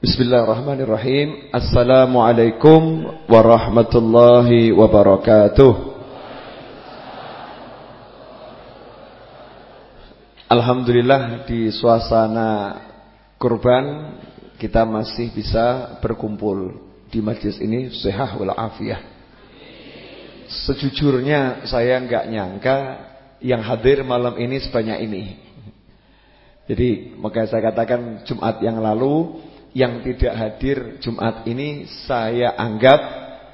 Bismillahirrahmanirrahim. Assalamualaikum warahmatullahi wabarakatuh. Alhamdulillah di suasana kurban kita masih bisa berkumpul di majlis ini sehat wal afiyah. Sejujurnya saya nggak nyangka yang hadir malam ini sebanyak ini. Jadi maka saya katakan Jumat yang lalu yang tidak hadir Jumat ini saya anggap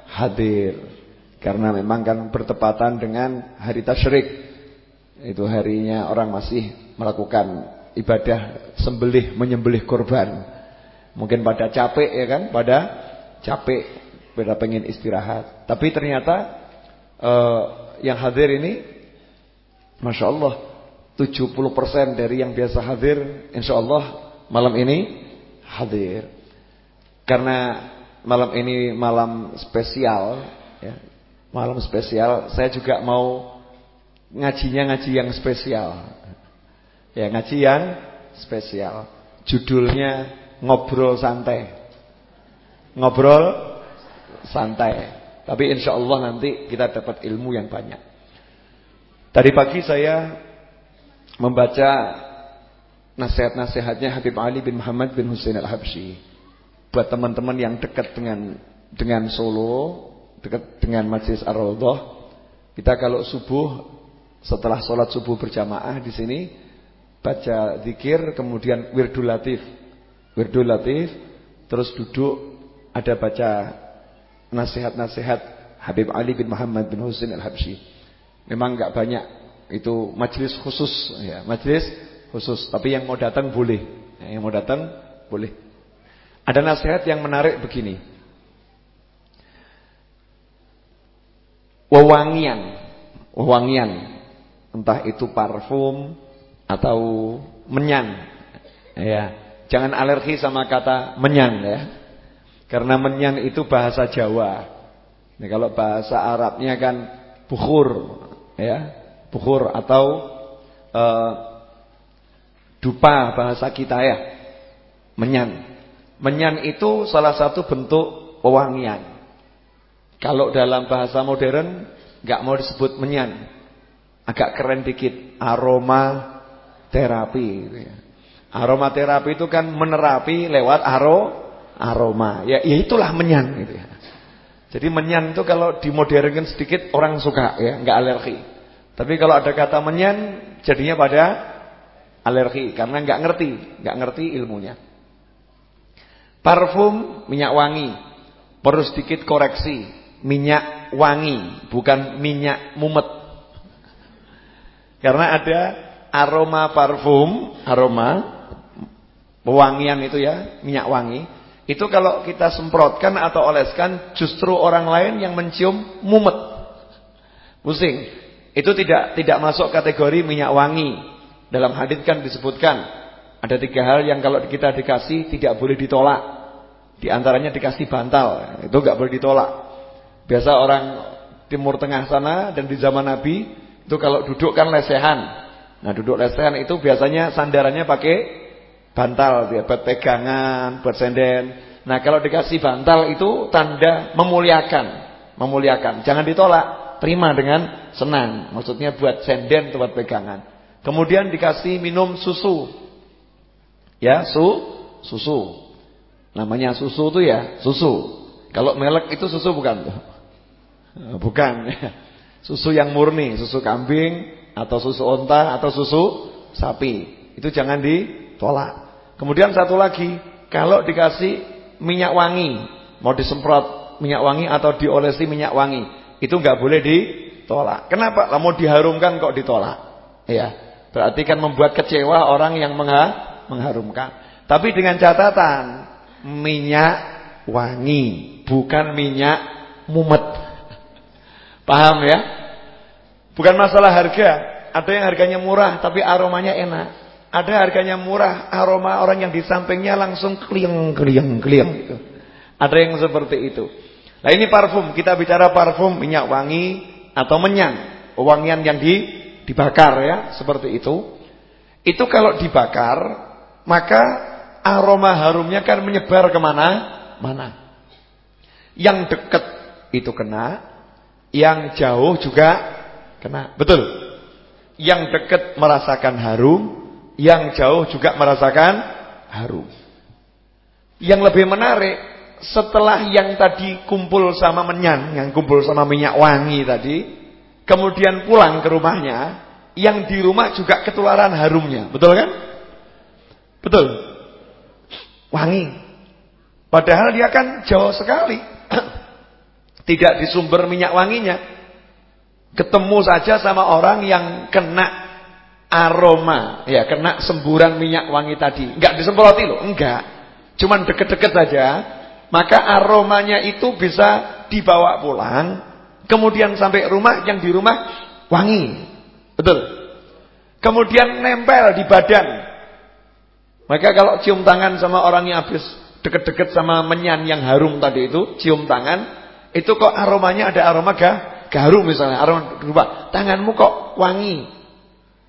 hadir. Karena memang kan bertepatan dengan hari tasyrik. Itu harinya orang masih melakukan ibadah sembelih menyembelih korban. Mungkin pada capek ya kan? Pada capek pada pengen istirahat. Tapi ternyata eh, yang hadir ini masya Allah 70% dari yang biasa hadir insya Allah malam ini hadir. Karena malam ini malam spesial ya. Malam spesial, saya juga mau ngajinya ngaji yang spesial. Ya, ngaji yang spesial. Judulnya ngobrol santai. Ngobrol santai. Tapi insya Allah nanti kita dapat ilmu yang banyak. Tadi pagi saya membaca nasihat-nasihatnya Habib Ali bin Muhammad bin Husain Al-Habsyi. Buat teman-teman yang dekat dengan dengan Solo, dekat dengan Majlis Ar-Raudhah, kita kalau subuh setelah sholat subuh berjamaah di sini baca zikir kemudian wirdul latif. Wirdul latif terus duduk ada baca nasihat-nasihat Habib Ali bin Muhammad bin Husain Al-Habsyi. Memang enggak banyak itu majelis khusus ya, majelis khusus, tapi yang mau datang boleh. Yang mau datang boleh. Ada nasihat yang menarik begini. Wewangian, wewangian, entah itu parfum atau menyan. Ya, jangan alergi sama kata menyan ya. Karena menyan itu bahasa Jawa. Nah, kalau bahasa Arabnya kan bukhur, ya, bukhur atau uh, Dupa bahasa kita ya. Menyan. Menyan itu salah satu bentuk pewangian. Kalau dalam bahasa modern nggak mau disebut menyan. Agak keren dikit aroma terapi. Aroma terapi itu kan menerapi lewat aro aroma. Ya, ya itulah menyan gitu ya. Jadi menyan itu kalau dimodernkan sedikit orang suka ya, nggak alergi. Tapi kalau ada kata menyan jadinya pada alergi karena nggak ngerti, nggak ngerti ilmunya. Parfum minyak wangi. Perlu sedikit koreksi, minyak wangi bukan minyak mumet. Karena ada aroma parfum, aroma pewangian itu ya, minyak wangi. Itu kalau kita semprotkan atau oleskan justru orang lain yang mencium mumet. Pusing. Itu tidak tidak masuk kategori minyak wangi. Dalam hadis kan disebutkan ada tiga hal yang kalau kita dikasih tidak boleh ditolak. Di antaranya dikasih bantal, itu nggak boleh ditolak. Biasa orang Timur Tengah sana dan di zaman Nabi itu kalau duduk kan lesehan. Nah, duduk lesehan itu biasanya sandarannya pakai bantal ya, buat pegangan, buat senden. Nah, kalau dikasih bantal itu tanda memuliakan, memuliakan. Jangan ditolak, terima dengan senang. Maksudnya buat senden buat pegangan. Kemudian dikasih minum susu. Ya, su, susu. Namanya susu itu ya, susu. Kalau melek itu susu bukan tuh. Bukan. Susu yang murni, susu kambing atau susu onta atau susu sapi. Itu jangan ditolak. Kemudian satu lagi, kalau dikasih minyak wangi, mau disemprot minyak wangi atau diolesi minyak wangi, itu nggak boleh ditolak. Kenapa? Lah mau diharumkan kok ditolak? Ya. Berarti kan membuat kecewa orang yang mengharumkan. Tapi dengan catatan minyak wangi, bukan minyak mumet. Paham ya? Bukan masalah harga. Ada yang harganya murah tapi aromanya enak. Ada harganya murah, aroma orang yang di sampingnya langsung kliang kliang kliang gitu. Ada yang seperti itu. Nah ini parfum, kita bicara parfum minyak wangi atau menyan, wangian yang di dibakar ya, seperti itu. Itu kalau dibakar, maka aroma harumnya kan menyebar ke mana? Mana? Yang dekat itu kena, yang jauh juga kena. Betul? Yang dekat merasakan harum, yang jauh juga merasakan harum. Yang lebih menarik, setelah yang tadi kumpul sama menyan, yang kumpul sama minyak wangi tadi, kemudian pulang ke rumahnya, yang di rumah juga ketularan harumnya. Betul kan? Betul. Wangi. Padahal dia kan jauh sekali. Tidak di sumber minyak wanginya. Ketemu saja sama orang yang kena aroma, ya kena semburan minyak wangi tadi. Enggak disemproti loh, enggak. Cuman deket-deket saja. Maka aromanya itu bisa dibawa pulang, kemudian sampai rumah yang di rumah wangi. Betul. Kemudian nempel di badan. Maka kalau cium tangan sama orang yang habis deket-deket sama menyan yang harum tadi itu, cium tangan, itu kok aromanya ada aroma gak? Garum misalnya, aroma berubah. Tanganmu kok wangi.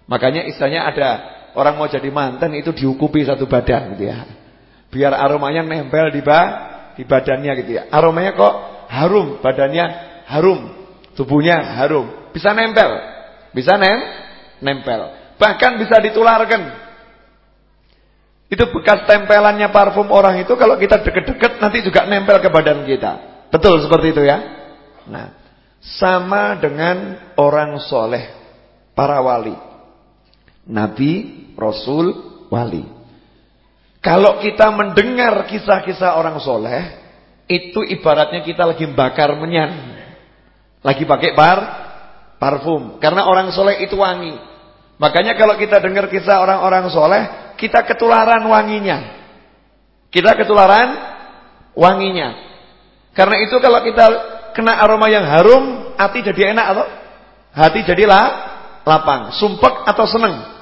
Makanya istilahnya ada orang mau jadi mantan itu diukupi satu badan gitu ya. Biar aromanya nempel di ba di badannya gitu ya. Aromanya kok harum, badannya harum, tubuhnya harum. Bisa nempel. Bisa nem nempel. Bahkan bisa ditularkan. Itu bekas tempelannya parfum orang itu kalau kita deket-deket nanti juga nempel ke badan kita. Betul seperti itu ya. Nah, sama dengan orang soleh, para wali. Nabi, Rasul, Wali. Kalau kita mendengar kisah-kisah orang soleh, itu ibaratnya kita lagi bakar menyan. Lagi pakai par, parfum. Karena orang soleh itu wangi. Makanya kalau kita dengar kisah orang-orang soleh, kita ketularan wanginya. Kita ketularan wanginya. Karena itu kalau kita kena aroma yang harum, hati jadi enak atau? Hati jadilah lapang. Sumpek atau seneng?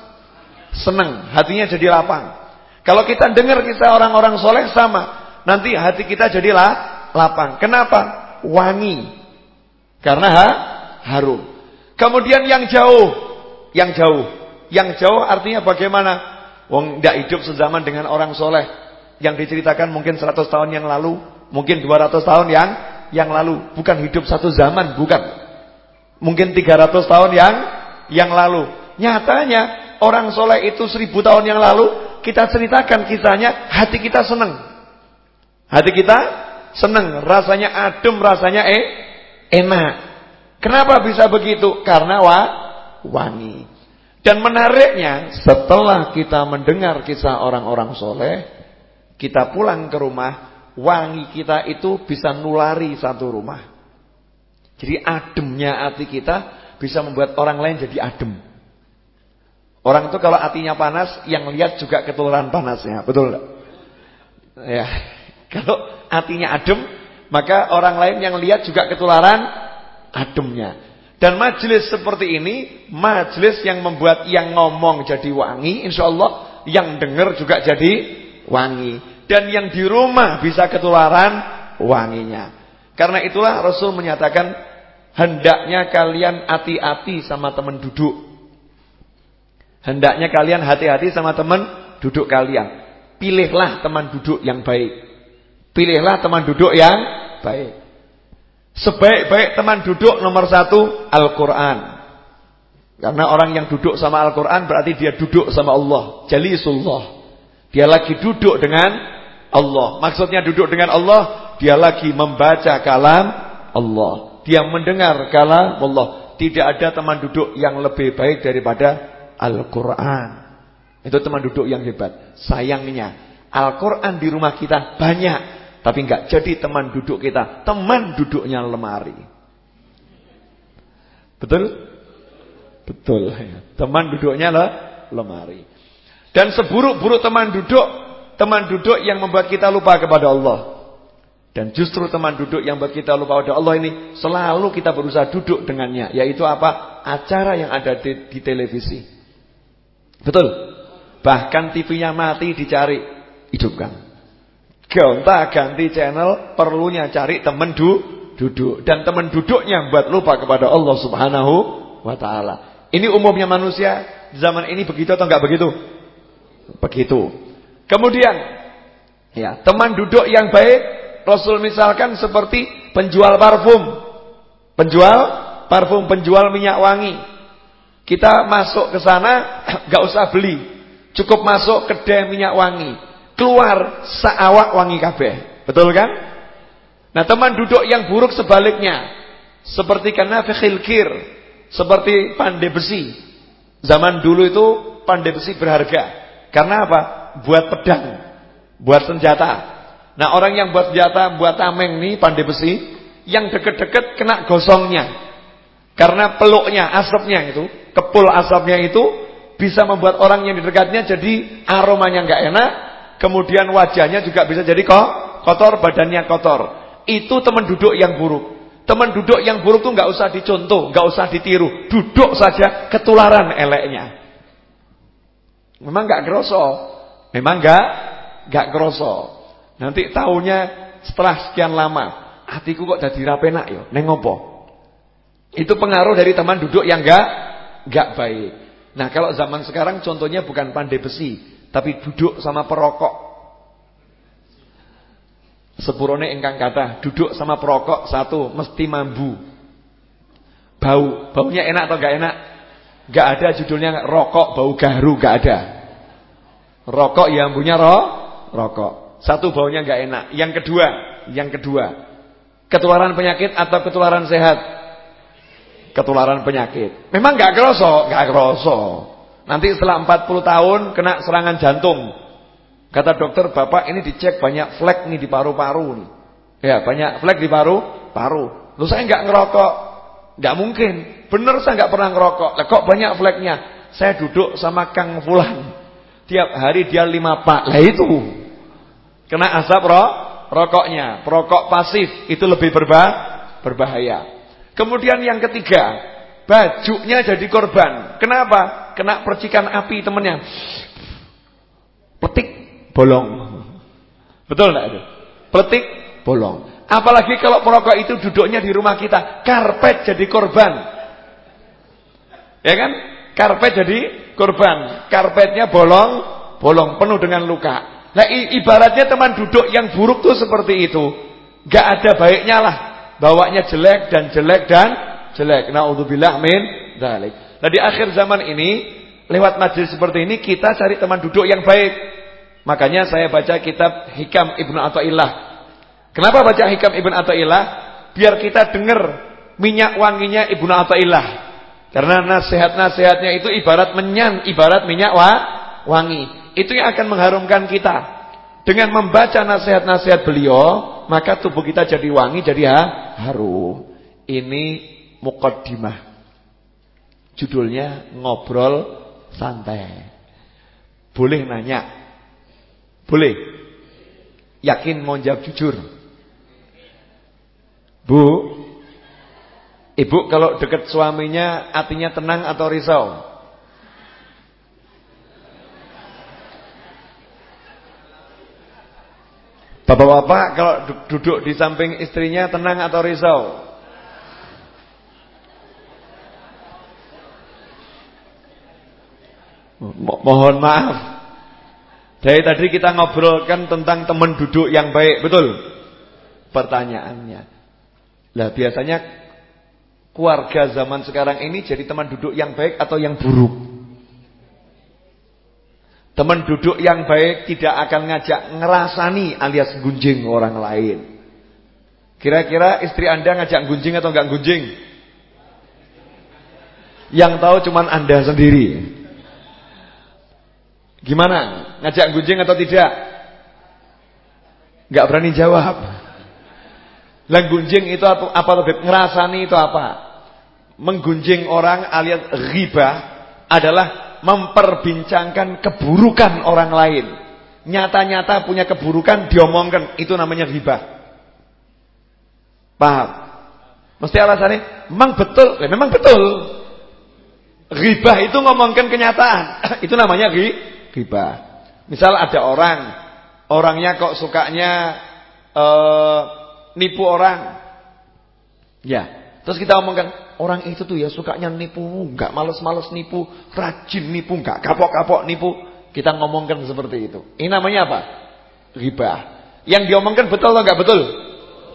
senang, hatinya jadi lapang. Kalau kita dengar kisah orang-orang soleh sama, nanti hati kita jadilah lapang. Kenapa? Wangi. Karena ha, harum. Kemudian yang jauh, yang jauh, yang jauh artinya bagaimana? Wong tidak hidup sezaman dengan orang soleh yang diceritakan mungkin 100 tahun yang lalu, mungkin 200 tahun yang yang lalu, bukan hidup satu zaman, bukan. Mungkin 300 tahun yang yang lalu. Nyatanya orang soleh itu seribu tahun yang lalu, kita ceritakan kisahnya, hati kita senang. Hati kita senang, rasanya adem, rasanya eh, enak. Kenapa bisa begitu? Karena wa, wangi. Dan menariknya, setelah kita mendengar kisah orang-orang soleh, kita pulang ke rumah, wangi kita itu bisa nulari satu rumah. Jadi ademnya hati kita bisa membuat orang lain jadi adem. Orang itu kalau hatinya panas, yang lihat juga ketularan panasnya. Betul Ya. Kalau hatinya adem, maka orang lain yang lihat juga ketularan ademnya. Dan majelis seperti ini, majelis yang membuat yang ngomong jadi wangi, insya Allah yang dengar juga jadi wangi. Dan yang di rumah bisa ketularan wanginya. Karena itulah Rasul menyatakan, hendaknya kalian hati-hati sama teman duduk. Hendaknya kalian hati-hati sama teman duduk kalian. Pilihlah teman duduk yang baik. Pilihlah teman duduk yang baik. Sebaik-baik teman duduk nomor satu Al-Quran. Karena orang yang duduk sama Al-Quran berarti dia duduk sama Allah. Jalisullah. Dia lagi duduk dengan Allah. Maksudnya duduk dengan Allah, dia lagi membaca kalam Allah. Dia mendengar kalam Allah. Tidak ada teman duduk yang lebih baik daripada Al-Quran. Itu teman duduk yang hebat. Sayangnya, Al-Quran di rumah kita banyak. Tapi enggak jadi teman duduk kita. Teman duduknya lemari. Betul? Betul. Teman duduknya lah lemari. Dan seburuk-buruk teman duduk, teman duduk yang membuat kita lupa kepada Allah. Dan justru teman duduk yang membuat kita lupa kepada Allah ini selalu kita berusaha duduk dengannya, yaitu apa? Acara yang ada di, di televisi. Betul. Bahkan TV-nya mati dicari, hidupkan. Gonta ganti channel, perlunya cari teman du, duduk dan teman duduknya buat lupa kepada Allah Subhanahu wa taala. Ini umumnya manusia zaman ini begitu atau enggak begitu? Begitu. Kemudian Ya, teman duduk yang baik Rasul misalkan seperti penjual parfum. Penjual parfum, penjual minyak wangi. Kita masuk ke sana gak usah beli. Cukup masuk kedai minyak wangi. Keluar seawak wangi kabeh. Betul kan? Nah, teman duduk yang buruk sebaliknya. Seperti karena kir, seperti pandai besi. Zaman dulu itu pandai besi berharga. Karena apa? Buat pedang, buat senjata. Nah orang yang buat senjata, buat tameng nih pandai besi, yang deket-deket kena gosongnya. Karena peluknya, asapnya itu, kepul asapnya itu bisa membuat orang yang di dekatnya jadi aromanya nggak enak, kemudian wajahnya juga bisa jadi kok kotor, badannya kotor. Itu teman duduk yang buruk. Teman duduk yang buruk tuh nggak usah dicontoh, nggak usah ditiru, duduk saja ketularan eleknya. Memang gak kroso. Memang gak gak kroso. Nanti tahunya setelah sekian lama, hatiku kok jadi rapenak yo. Neng ngopo? Itu pengaruh dari teman duduk yang gak gak baik. Nah, kalau zaman sekarang contohnya bukan pandai besi, tapi duduk sama perokok. Sepurone engkang kata, duduk sama perokok satu mesti mambu. Bau, baunya enak atau gak enak? Gak ada judulnya rokok bau garu, gak ada. Rokok yang punya ro, rokok. Satu baunya gak enak. Yang kedua, yang kedua, ketularan penyakit atau ketularan sehat? Ketularan penyakit. Memang gak keroso, gak keroso. Nanti setelah 40 tahun kena serangan jantung. Kata dokter, Bapak ini dicek banyak flek nih di paru-paru nih. Ya, banyak flek di paru, paru. Lu saya gak ngerokok. Gak mungkin. Bener saya nggak pernah ngerokok. Lah kok banyak fleknya? Saya duduk sama Kang Fulan. Tiap hari dia lima pak. Lah itu. Kena asap roh, rokoknya. Perokok pasif itu lebih berbah, berbahaya. Kemudian yang ketiga, bajunya jadi korban. Kenapa? Kena percikan api temennya. Petik bolong. Betul enggak itu? Petik bolong. Apalagi kalau perokok itu duduknya di rumah kita, karpet jadi korban. Ya kan? Karpet jadi korban. Karpetnya bolong, bolong penuh dengan luka. Nah ibaratnya teman duduk yang buruk tuh seperti itu. Gak ada baiknya lah. Bawanya jelek dan jelek dan jelek. Nauzubillah min dzalik. Nah di akhir zaman ini lewat majelis seperti ini kita cari teman duduk yang baik. Makanya saya baca kitab Hikam Ibnu Athaillah. Kenapa baca Hikam Ibnu Athaillah? Biar kita dengar minyak wanginya Ibnu Athaillah. Karena nasihat-nasihatnya itu ibarat menyan, ibarat minyak wa, wangi. Itu yang akan mengharumkan kita. Dengan membaca nasihat-nasihat beliau, maka tubuh kita jadi wangi, jadi ha, harum. Ini mukaddimah. Judulnya ngobrol santai. Boleh nanya? Boleh? Yakin mau jawab jujur? Bu, Ibu kalau dekat suaminya hatinya tenang atau risau? Bapak-bapak kalau duduk di samping istrinya tenang atau risau? Mo mohon maaf. Dari tadi kita ngobrolkan tentang teman duduk yang baik, betul? Pertanyaannya. Lah biasanya keluarga zaman sekarang ini jadi teman duduk yang baik atau yang buruk? Teman duduk yang baik tidak akan ngajak ngerasani alias gunjing orang lain. Kira-kira istri Anda ngajak gunjing atau enggak gunjing? Yang tahu cuman Anda sendiri. Gimana? Ngajak gunjing atau tidak? Enggak berani jawab. Lah gunjing itu apa? Apa ngerasani itu apa? menggunjing orang alias ghibah adalah memperbincangkan keburukan orang lain. Nyata-nyata punya keburukan diomongkan, itu namanya ghibah. Paham? Mesti alasannya memang betul, ya, memang betul. Ghibah itu ngomongkan kenyataan. itu namanya ghibah. Misal ada orang, orangnya kok sukanya uh, nipu orang. Ya, Terus kita omongkan, orang itu tuh ya sukanya nipu, nggak males-males nipu, rajin nipu, nggak kapok-kapok nipu. Kita ngomongkan seperti itu. Ini namanya apa? Ghibah. Yang diomongkan betul atau enggak betul?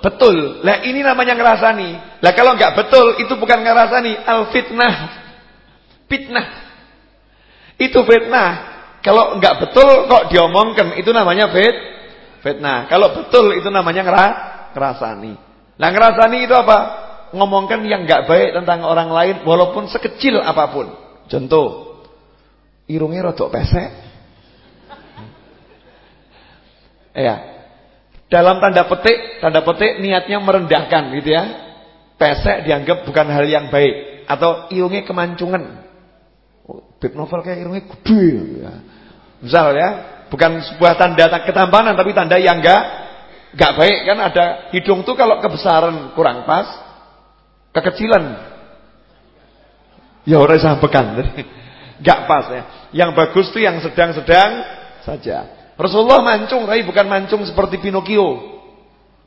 Betul. Lah ini namanya ngerasani. Lah kalau enggak betul itu bukan ngerasani, al fitnah. Fitnah. Itu fitnah. Kalau enggak betul kok diomongkan itu namanya fit fitnah. Kalau betul itu namanya ngerasani. Lah ngerasani itu apa? Ngomongkan yang enggak baik tentang orang lain walaupun sekecil apa pun. Contoh, irungnya rodok pesek. Ya. Dalam tanda petik, tanda petik niatnya merendahkan gitu ya. Pesek dianggap bukan hal yang baik atau irungnya kemancungan. Bib novel kayak irungnya gede ya. Misal ya, bukan sebuah tanda ketampanan tapi tanda yang enggak enggak baik kan ada hidung tuh kalau kebesaran kurang pas, kekecilan. Ya ora sampekan. Enggak pas ya. Yang bagus tuh yang sedang-sedang saja. Rasulullah mancung tapi bukan mancung seperti Pinocchio.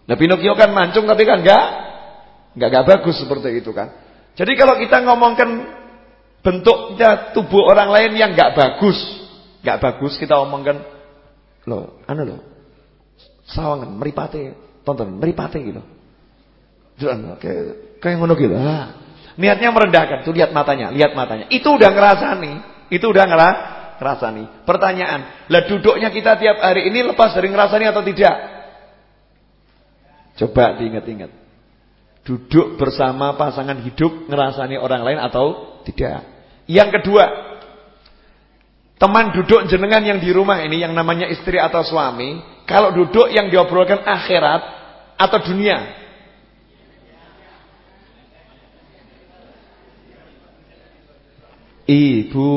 Nah Pinocchio kan mancung tapi kan enggak enggak enggak bagus seperti itu kan. Jadi kalau kita ngomongkan bentuknya tubuh orang lain yang enggak bagus, enggak bagus kita omongkan loh, anu loh. Sawangan meripate, tonton meripate gitu. Jangan kayak kayak ngono gitu. Ah. Niatnya merendahkan, tuh lihat matanya, lihat matanya. Itu udah ngerasani, itu udah ngerasa ngerasani. Pertanyaan, lah duduknya kita tiap hari ini lepas dari ngerasani atau tidak? Coba diingat-ingat. Duduk bersama pasangan hidup ngerasani orang lain atau tidak? Yang kedua, teman duduk jenengan yang di rumah ini yang namanya istri atau suami, kalau duduk yang diobrolkan akhirat atau dunia? Ibu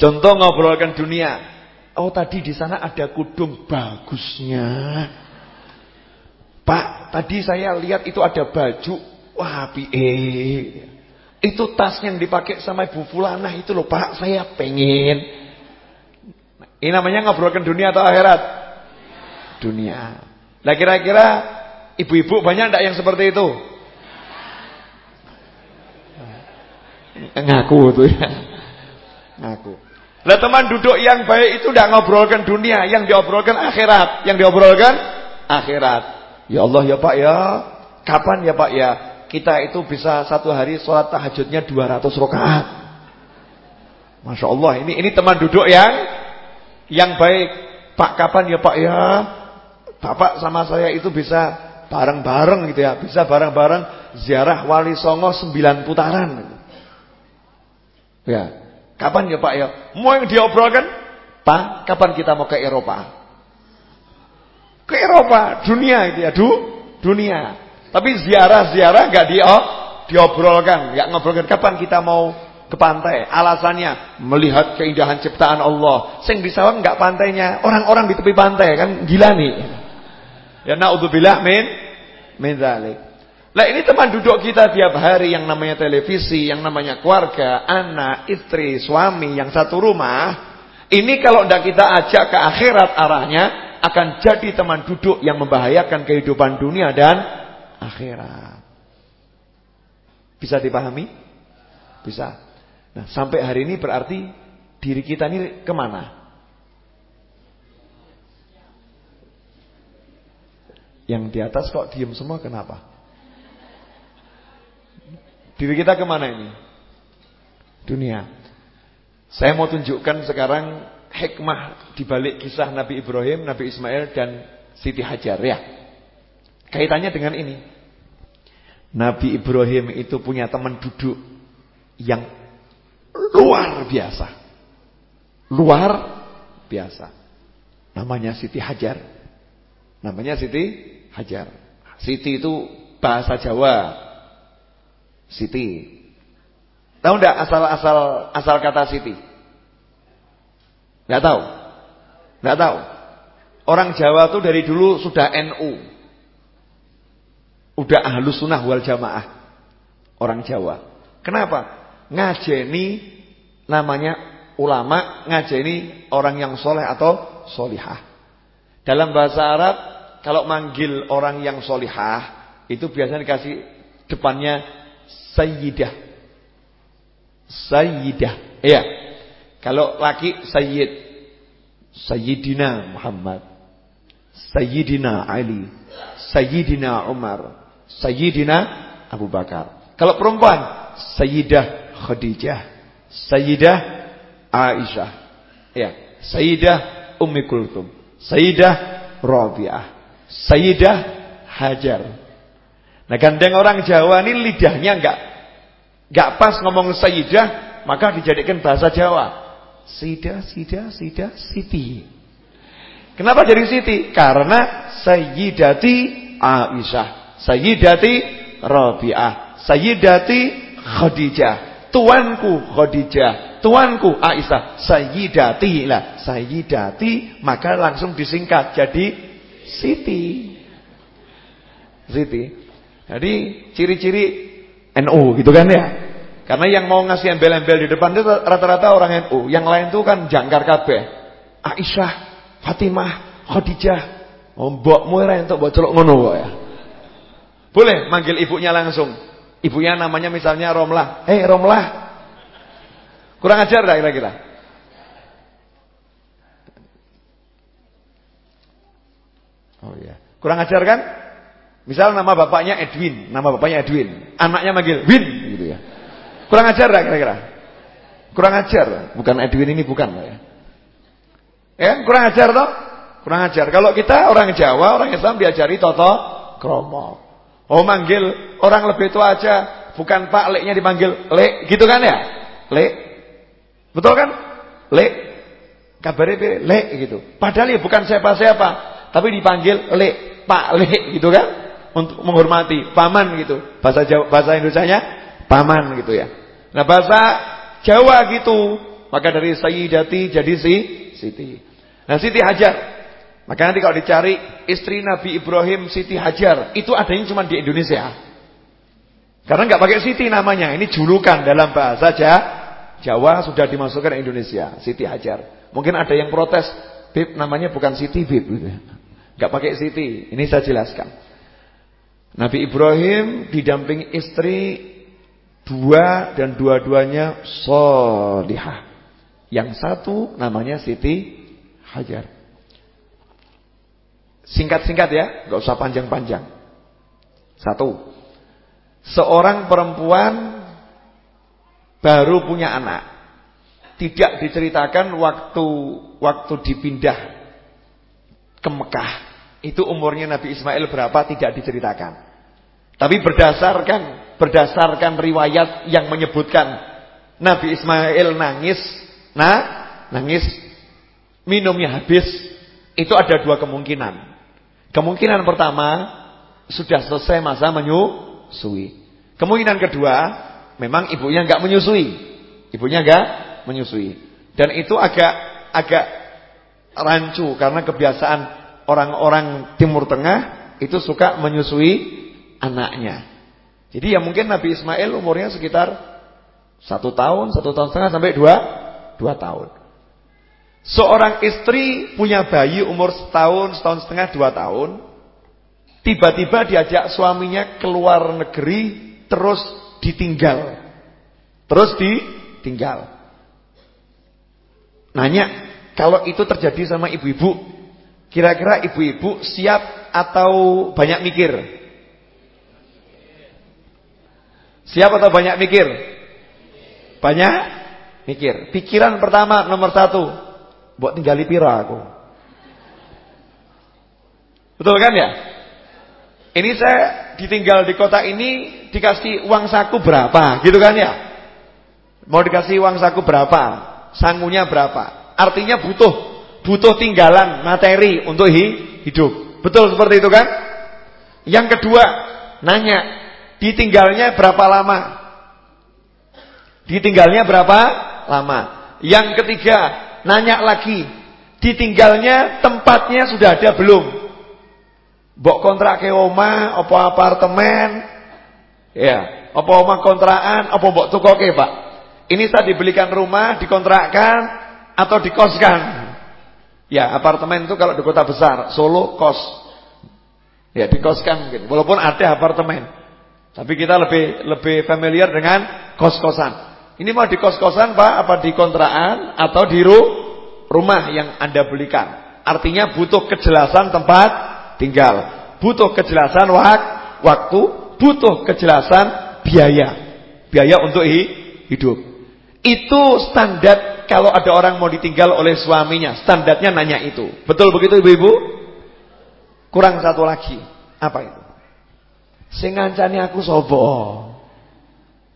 Contoh ngobrolkan dunia. Oh tadi di sana ada kudung bagusnya. Pak, tadi saya lihat itu ada baju. Wah, pie. Itu tas yang dipakai sama Ibu Fulanah itu loh, Pak. Saya pengen. Ini namanya ngobrolkan dunia atau akhirat? Dunia. Lah kira-kira ibu-ibu banyak enggak yang seperti itu? Ngaku tuh ya. Ngaku. Lah teman duduk yang baik itu tidak ngobrolkan dunia, yang diobrolkan akhirat, yang diobrolkan akhirat. Ya Allah ya Pak ya, kapan ya Pak ya kita itu bisa satu hari sholat tahajudnya 200 rakaat. Masya Allah ini ini teman duduk yang yang baik. Pak kapan ya Pak ya, Bapak sama saya itu bisa bareng-bareng gitu ya, bisa bareng-bareng ziarah Wali Songo 9 putaran. Ya, Kapan ya Pak ya? Mau yang diobrolkan? Pak, kapan kita mau ke Eropa? Ke Eropa, dunia itu ya, du, dunia. Tapi ziarah-ziarah nggak di oh, diobrolkan, nggak ngobrolkan kapan kita mau ke pantai. Alasannya melihat keindahan ciptaan Allah. Sing disawang nggak pantainya, orang-orang di tepi pantai kan gila nih. Ya naudzubillah min min zalik. Lah ini teman duduk kita tiap hari yang namanya televisi, yang namanya keluarga, anak, istri, suami yang satu rumah. Ini kalau tidak kita ajak ke akhirat arahnya akan jadi teman duduk yang membahayakan kehidupan dunia dan akhirat. Bisa dipahami? Bisa. Nah sampai hari ini berarti diri kita ini ke mana? Yang di atas kok diem semua kenapa? Diri kita ke mana ini? Dunia. Saya mau tunjukkan sekarang hikmah di balik kisah Nabi Ibrahim, Nabi Ismail dan Siti Hajar ya. Kaitannya dengan ini. Nabi Ibrahim itu punya teman duduk yang luar biasa. Luar biasa. Namanya Siti Hajar. Namanya Siti Hajar. Siti itu bahasa Jawa. Siti. Tahu enggak asal-asal asal kata Siti? Enggak tahu. Enggak tahu. Orang Jawa tuh dari dulu sudah NU. Udah ahlus sunnah wal jamaah. Orang Jawa. Kenapa? Ngajeni namanya ulama, ngajeni orang yang soleh atau solihah. Dalam bahasa Arab, kalau manggil orang yang solihah, itu biasanya dikasih depannya sayyidah. Sayyidah. Iya. Kalau laki sayyid. Sayyidina Muhammad, Sayyidina Ali, Sayyidina Umar, Sayyidina Abu Bakar. Kalau perempuan, Sayyidah Khadijah, Sayyidah Aisyah, ya, Sayyidah Ummi Kulthum, Sayyidah Rabi'ah, Sayyidah Hajar. Nah, gandeng orang Jawa ini lidahnya enggak enggak pas ngomong Sayyidah, maka dijadikan bahasa Jawa. Sida, Sida, Sida, Siti. Kenapa jadi Siti? Karena Sayyidati Aisyah, Sayyidati Rabi'ah, Sayyidati Khadijah, tuanku Khadijah, tuanku Aisyah, Sayyidati lah, Sayyidati maka langsung disingkat jadi Siti. Siti. Jadi ciri-ciri NU gitu kan ya? Karena yang mau ngasih embel-embel di depan itu rata-rata orang NU. Yang lain tuh kan jangkar kabeh. Aisyah, Fatimah, Khadijah. Oh, mbokmu ora entuk mbok celuk ngono kok ya. Boleh manggil ibunya langsung. Ibunya namanya misalnya Romlah. Hey, Romlah. Kurang ajar enggak kira-kira? Oh iya. Kurang ajar kan? Misal nama bapaknya Edwin, nama bapaknya Edwin. Anaknya manggil Win gitu ya. Kurang ajar lah kira-kira? Kurang ajar. Bukan Edwin ini bukan ya. Ya, kurang ajar toh? Kurang ajar. Kalau kita orang Jawa, orang Islam diajari toto kromo. Oh manggil orang lebih tua aja, bukan Pak Leknya dipanggil Lek, gitu kan ya? Lek. Betul kan? Lek. Kabarnya Lek gitu. Padahal ya bukan siapa-siapa, tapi dipanggil Lek, Pak Lek gitu kan? Untuk menghormati paman gitu. Bahasa Jawa, bahasa Indonesianya paman gitu ya. Nah bahasa Jawa gitu. Maka dari Sayyidati jadi si Siti. Nah Siti Hajar. Maka nanti kalau dicari istri Nabi Ibrahim Siti Hajar. Itu adanya cuma di Indonesia. Karena nggak pakai Siti namanya. Ini julukan dalam bahasa Jawa sudah dimasukkan Indonesia. Siti Hajar. Mungkin ada yang protes. Bib namanya bukan Siti Bib. Nggak pakai Siti. Ini saya jelaskan. Nabi Ibrahim didampingi istri Dua dan dua-duanya solihah. Yang satu namanya Siti Hajar. Singkat-singkat ya, gak usah panjang-panjang. Satu, seorang perempuan baru punya anak. Tidak diceritakan waktu waktu dipindah ke Mekah. Itu umurnya Nabi Ismail berapa tidak diceritakan. Tapi berdasarkan berdasarkan riwayat yang menyebutkan Nabi Ismail nangis, nah nangis minumnya habis, itu ada dua kemungkinan. Kemungkinan pertama sudah selesai masa menyusui. Kemungkinan kedua memang ibunya enggak menyusui, ibunya enggak menyusui. Dan itu agak agak rancu karena kebiasaan orang-orang Timur Tengah itu suka menyusui anaknya. Jadi ya mungkin Nabi Ismail umurnya sekitar satu tahun, satu tahun setengah sampai dua, dua tahun. Seorang istri punya bayi umur setahun, setahun setengah, dua tahun. Tiba-tiba diajak suaminya keluar negeri, terus ditinggal. Terus ditinggal. Nanya, kalau itu terjadi sama ibu-ibu, kira-kira ibu-ibu siap atau banyak mikir? Siapa atau banyak mikir? Banyak mikir. Pikiran pertama nomor satu. Buat tinggali pira aku. Betul kan ya? Ini saya ditinggal di kota ini dikasih uang saku berapa, gitu kan ya? Mau dikasih uang saku berapa? Sangunya berapa? Artinya butuh butuh tinggalan materi untuk hidup. Betul seperti itu kan? Yang kedua, nanya Ditinggalnya berapa lama? Ditinggalnya berapa lama? Yang ketiga, nanya lagi. Ditinggalnya tempatnya sudah ada belum? Mbok kontrak ke oma, apa apartemen? Ya, apa oma kontrakan, apa mbok tukoke, Pak? Ini saya dibelikan rumah, dikontrakkan atau dikoskan? Ya, apartemen itu kalau di kota besar, Solo kos. Ya, dikoskan mungkin. Walaupun ada apartemen. Tapi kita lebih lebih familiar dengan kos-kosan. Ini mau di kos-kosan Pak apa di kontrakan atau di ru rumah yang Anda belikan. Artinya butuh kejelasan tempat tinggal, butuh kejelasan wak waktu, butuh kejelasan biaya. Biaya untuk hidup. Itu standar kalau ada orang mau ditinggal oleh suaminya, standarnya nanya itu. Betul begitu Ibu-ibu? Kurang satu lagi. Apa itu? Sing aku sapa?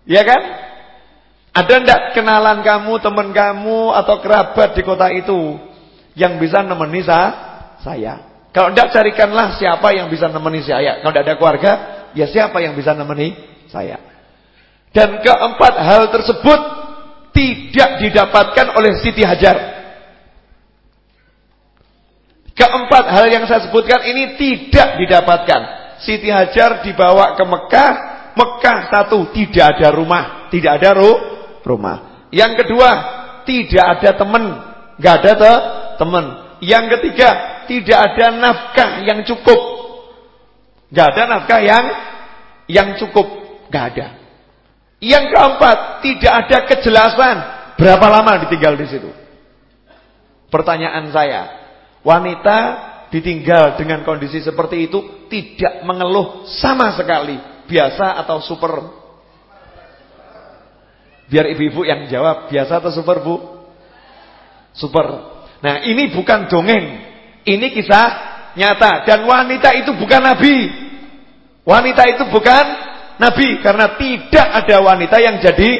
Ya kan? Ada ndak kenalan kamu, teman kamu atau kerabat di kota itu yang bisa nemeni saya? Kalau ndak carikanlah siapa yang bisa nemeni saya. Kalau ndak ada keluarga, ya siapa yang bisa nemeni saya? Dan keempat hal tersebut tidak didapatkan oleh Siti Hajar. Keempat hal yang saya sebutkan ini tidak didapatkan. Siti Hajar dibawa ke Mekah, Mekah satu tidak ada rumah, tidak ada ruh rumah. Yang kedua, tidak ada teman, nggak ada te teman. Yang ketiga, tidak ada nafkah yang cukup. nggak ada nafkah yang yang cukup, nggak ada. Yang keempat, tidak ada kejelasan berapa lama ditinggal di situ. Pertanyaan saya, wanita ditinggal dengan kondisi seperti itu tidak mengeluh sama sekali, biasa atau super Biar ibu-ibu yang jawab, biasa atau super bu? Super. Nah ini bukan dongeng, ini kisah nyata. Dan wanita itu bukan nabi. Wanita itu bukan nabi. Karena tidak ada wanita yang jadi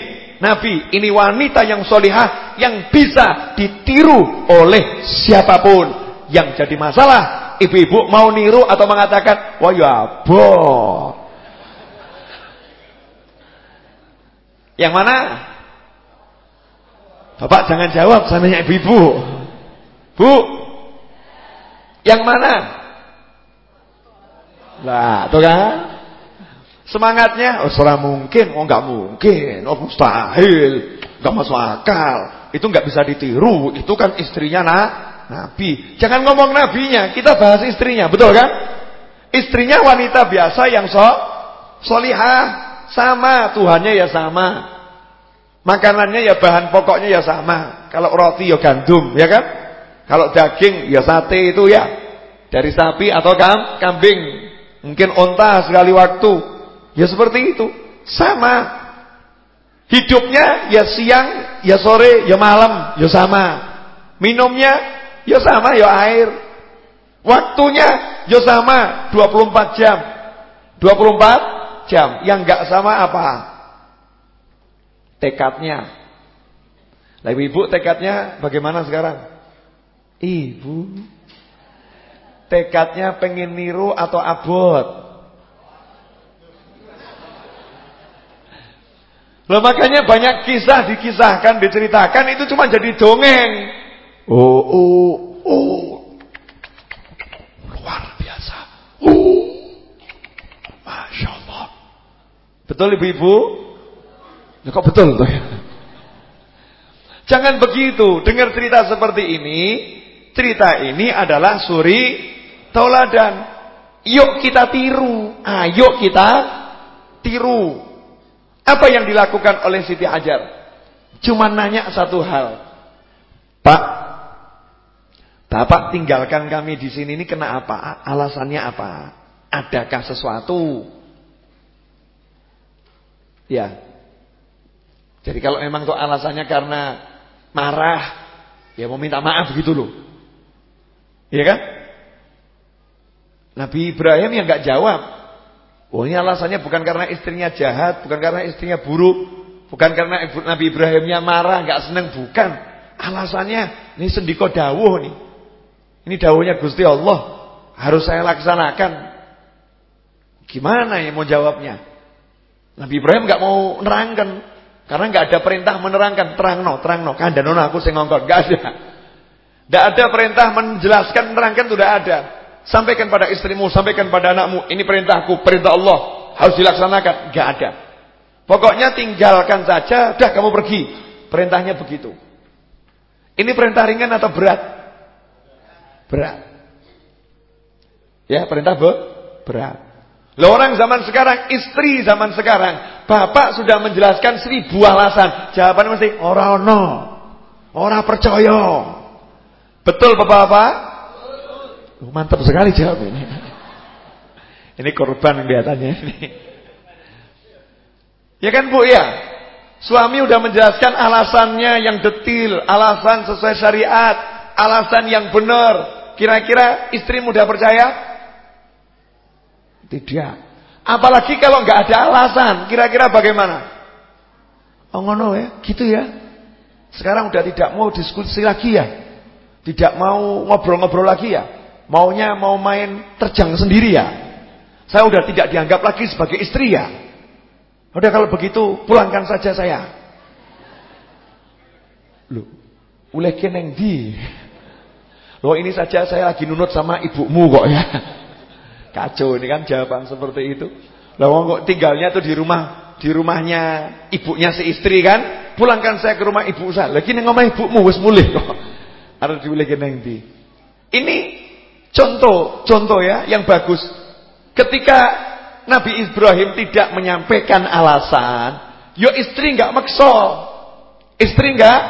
nabi. Ini wanita yang solihah, yang bisa ditiru oleh siapa pun. Yang jadi masalah, ibu-ibu mau niru atau mengatakan, wah ya boh Yang mana? Bapak jangan jawab, saya nanya ibu-ibu. Bu. Yang mana? Lah, tuh kan? Semangatnya, oh serah mungkin, oh enggak mungkin, oh mustahil, enggak masuk akal. Itu enggak bisa ditiru, itu kan istrinya nah, Nabi. Jangan ngomong nabinya, kita bahas istrinya, betul kan? Istrinya wanita biasa yang so, solihah, sama, Tuhannya ya sama. Makanannya ya bahan pokoknya ya sama. Kalau roti ya gandum, ya kan? Kalau daging ya sate itu ya dari sapi atau kam, kambing. Mungkin onta sekali waktu. Ya seperti itu. Sama. Hidupnya ya siang, ya sore, ya malam, ya sama. Minumnya ya sama, ya air. Waktunya ya sama, 24 jam. 24 jam. Yang enggak sama apa? Tekadnya. Lah ibu tekadnya bagaimana sekarang? Ibu tekadnya pengen niru atau abot? Loh makanya banyak kisah dikisahkan, diceritakan itu cuma jadi dongeng. Oh, oh, oh. Luar biasa. Oh. Betul ibu-ibu? Ya, kok betul tuh? Jangan begitu. Dengar cerita seperti ini, cerita ini adalah suri tauladan. Yuk kita tiru. Ayo kita tiru. Apa yang dilakukan oleh Siti Hajar? Cuma nanya satu hal. Pak, Bapak tinggalkan kami di sini ini kena apa? Alasannya apa? Adakah sesuatu? Ya. Jadi kalau memang tuh alasannya karena marah, ya mau minta maaf gitu loh. Iya kan? Nabi Ibrahim yang nggak jawab. Oh ini alasannya bukan karena istrinya jahat, bukan karena istrinya buruk, bukan karena Nabi Ibrahimnya marah, nggak seneng, bukan. Alasannya ini sendiko dawuh nih. Ini dawuhnya Gusti Allah, harus saya laksanakan. Gimana ya mau jawabnya? Nabi Ibrahim nggak mau nerangkan. Karena nggak ada perintah menerangkan. Terangno terangno. Kandanono aku sing ngongkon nggak ada. Nggak ada perintah menjelaskan menerangkan tidak ada. Sampaikan pada istrimu sampaikan pada anakmu. Ini perintahku perintah Allah. Harus dilaksanakan. Nggak ada. Pokoknya tinggalkan saja. Dah kamu pergi. Perintahnya begitu. Ini perintah ringan atau berat? Berat. Ya perintah berat Loh orang zaman sekarang, istri zaman sekarang, bapak sudah menjelaskan seribu alasan. Jawabannya mesti orang no, orang percaya. Betul Bapak-bapak? Oh, mantap sekali jawab ini. Ini korban kelihatannya ini. Ya kan Bu ya? Suami udah menjelaskan alasannya yang detil, alasan sesuai syariat, alasan yang benar. Kira-kira istri mudah percaya? Tidak. Apalagi kalau nggak ada alasan, kira-kira bagaimana? Oh ngono ya, gitu ya. Sekarang udah tidak mau diskusi lagi ya. Tidak mau ngobrol-ngobrol lagi ya. Maunya mau main terjang sendiri ya. Saya udah tidak dianggap lagi sebagai istri ya. Udah kalau begitu pulangkan saja saya. Loh, oleh keneng di. Loh ini saja saya lagi nunut sama ibumu kok ya. Kacau ini kan jawaban seperti itu. Loh kok tinggalnya tuh di rumah di rumahnya ibunya si istri kan. Pulangkan saya ke rumah ibu saya. Lagi neng ngomong ibumu wis mulih kok. Harus diulih neng di. Ini contoh, contoh ya yang bagus. Ketika Nabi Ibrahim tidak menyampaikan alasan, yo istri nggak makso. Istri nggak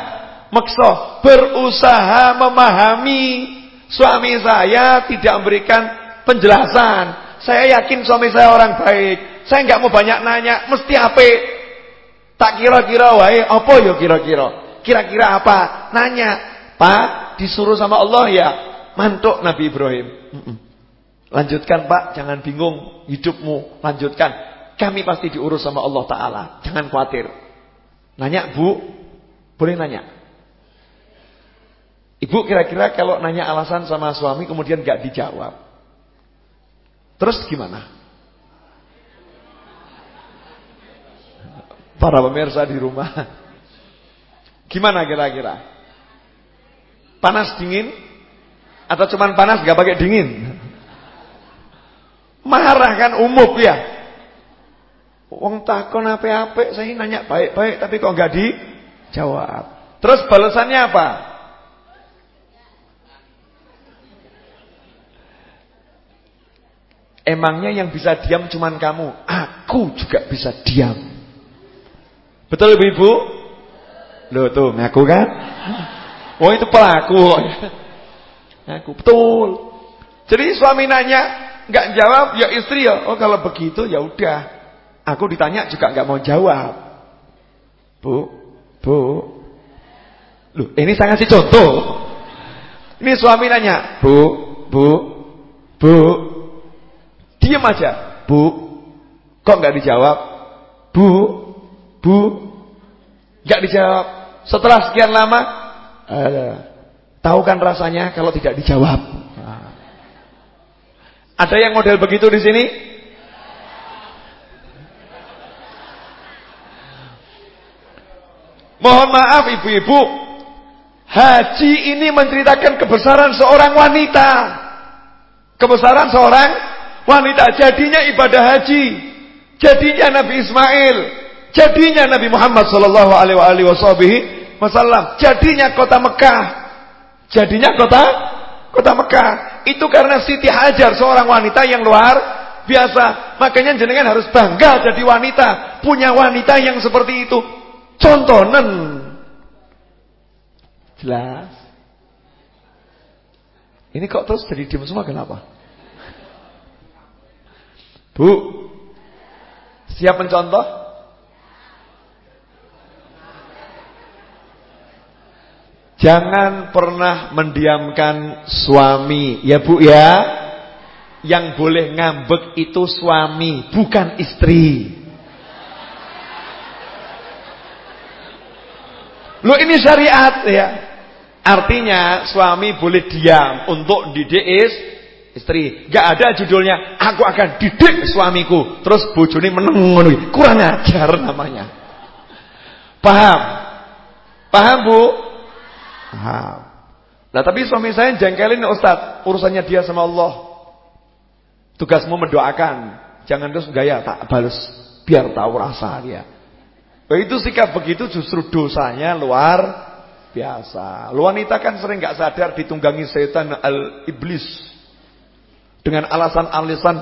makso, berusaha memahami suami saya tidak memberikan penjelasan. Saya yakin suami saya orang baik. Saya nggak mau banyak nanya, mesti apa? Tak kira-kira wae, apa yo kira-kira? Kira-kira apa? Nanya, Pak, disuruh sama Allah ya, mantuk Nabi Ibrahim. Lanjutkan pak, jangan bingung hidupmu, lanjutkan. Kami pasti diurus sama Allah Ta'ala, jangan khawatir. Nanya bu, boleh nanya. Ibu kira-kira kalau nanya alasan sama suami kemudian gak dijawab. Terus gimana? Para pemirsa di rumah. Gimana kira-kira? Panas dingin? Atau cuman panas gak pakai dingin? Marah kan umum ya. Wong takon apa-apa, saya nanya baik-baik tapi kok enggak dijawab. Terus balasannya apa? Emangnya yang bisa diam cuman kamu, aku juga bisa diam. Betul Ibu-ibu? Loh tuh ngaku kan? Oh itu pelaku. Ngaku betul. Jadi suami nanya, nggak jawab, ya istri ya. Oh kalau begitu ya udah. Aku ditanya juga nggak mau jawab. Bu, bu. Loh, ini saya ngasih contoh. Ini suami nanya, bu, bu, bu. Diam aja, bu. Kok nggak dijawab? Bu, bu. Nggak dijawab. Setelah sekian lama, tahu kan rasanya kalau tidak dijawab. Ada yang model begitu di sini? Mohon maaf ibu-ibu. Haji ini menceritakan kebesaran seorang wanita. Kebesaran seorang wanita. Jadinya ibadah haji. Jadinya Nabi Ismail. Jadinya Nabi Muhammad sallallahu alaihi wasallam. Jadinya kota Mekah. Jadinya kota kota Mekah. Itu karena Siti Hajar seorang wanita yang luar biasa. Makanya jenengan harus bangga jadi wanita. Punya wanita yang seperti itu. Contohnen. Jelas. Ini kok terus jadi diem semua kenapa? Bu. Siap mencontoh? Jangan pernah mendiamkan suami, ya Bu ya. Yang boleh ngambek itu suami, bukan istri. Lo ini syariat ya. Artinya suami boleh diam untuk didik istri. Gak ada judulnya aku akan didik suamiku. Terus bojone meneng Kurang ajar namanya. Paham? Paham Bu? Paham. Nah tapi suami saya jengkelin Ustaz, urusannya dia sama Allah. Tugasmu mendoakan, jangan terus gaya tak balas biar tahu rasa dia. Begitu sikap begitu justru dosanya luar biasa. Lu wanita kan sering nggak sadar ditunggangi setan al iblis dengan alasan-alasan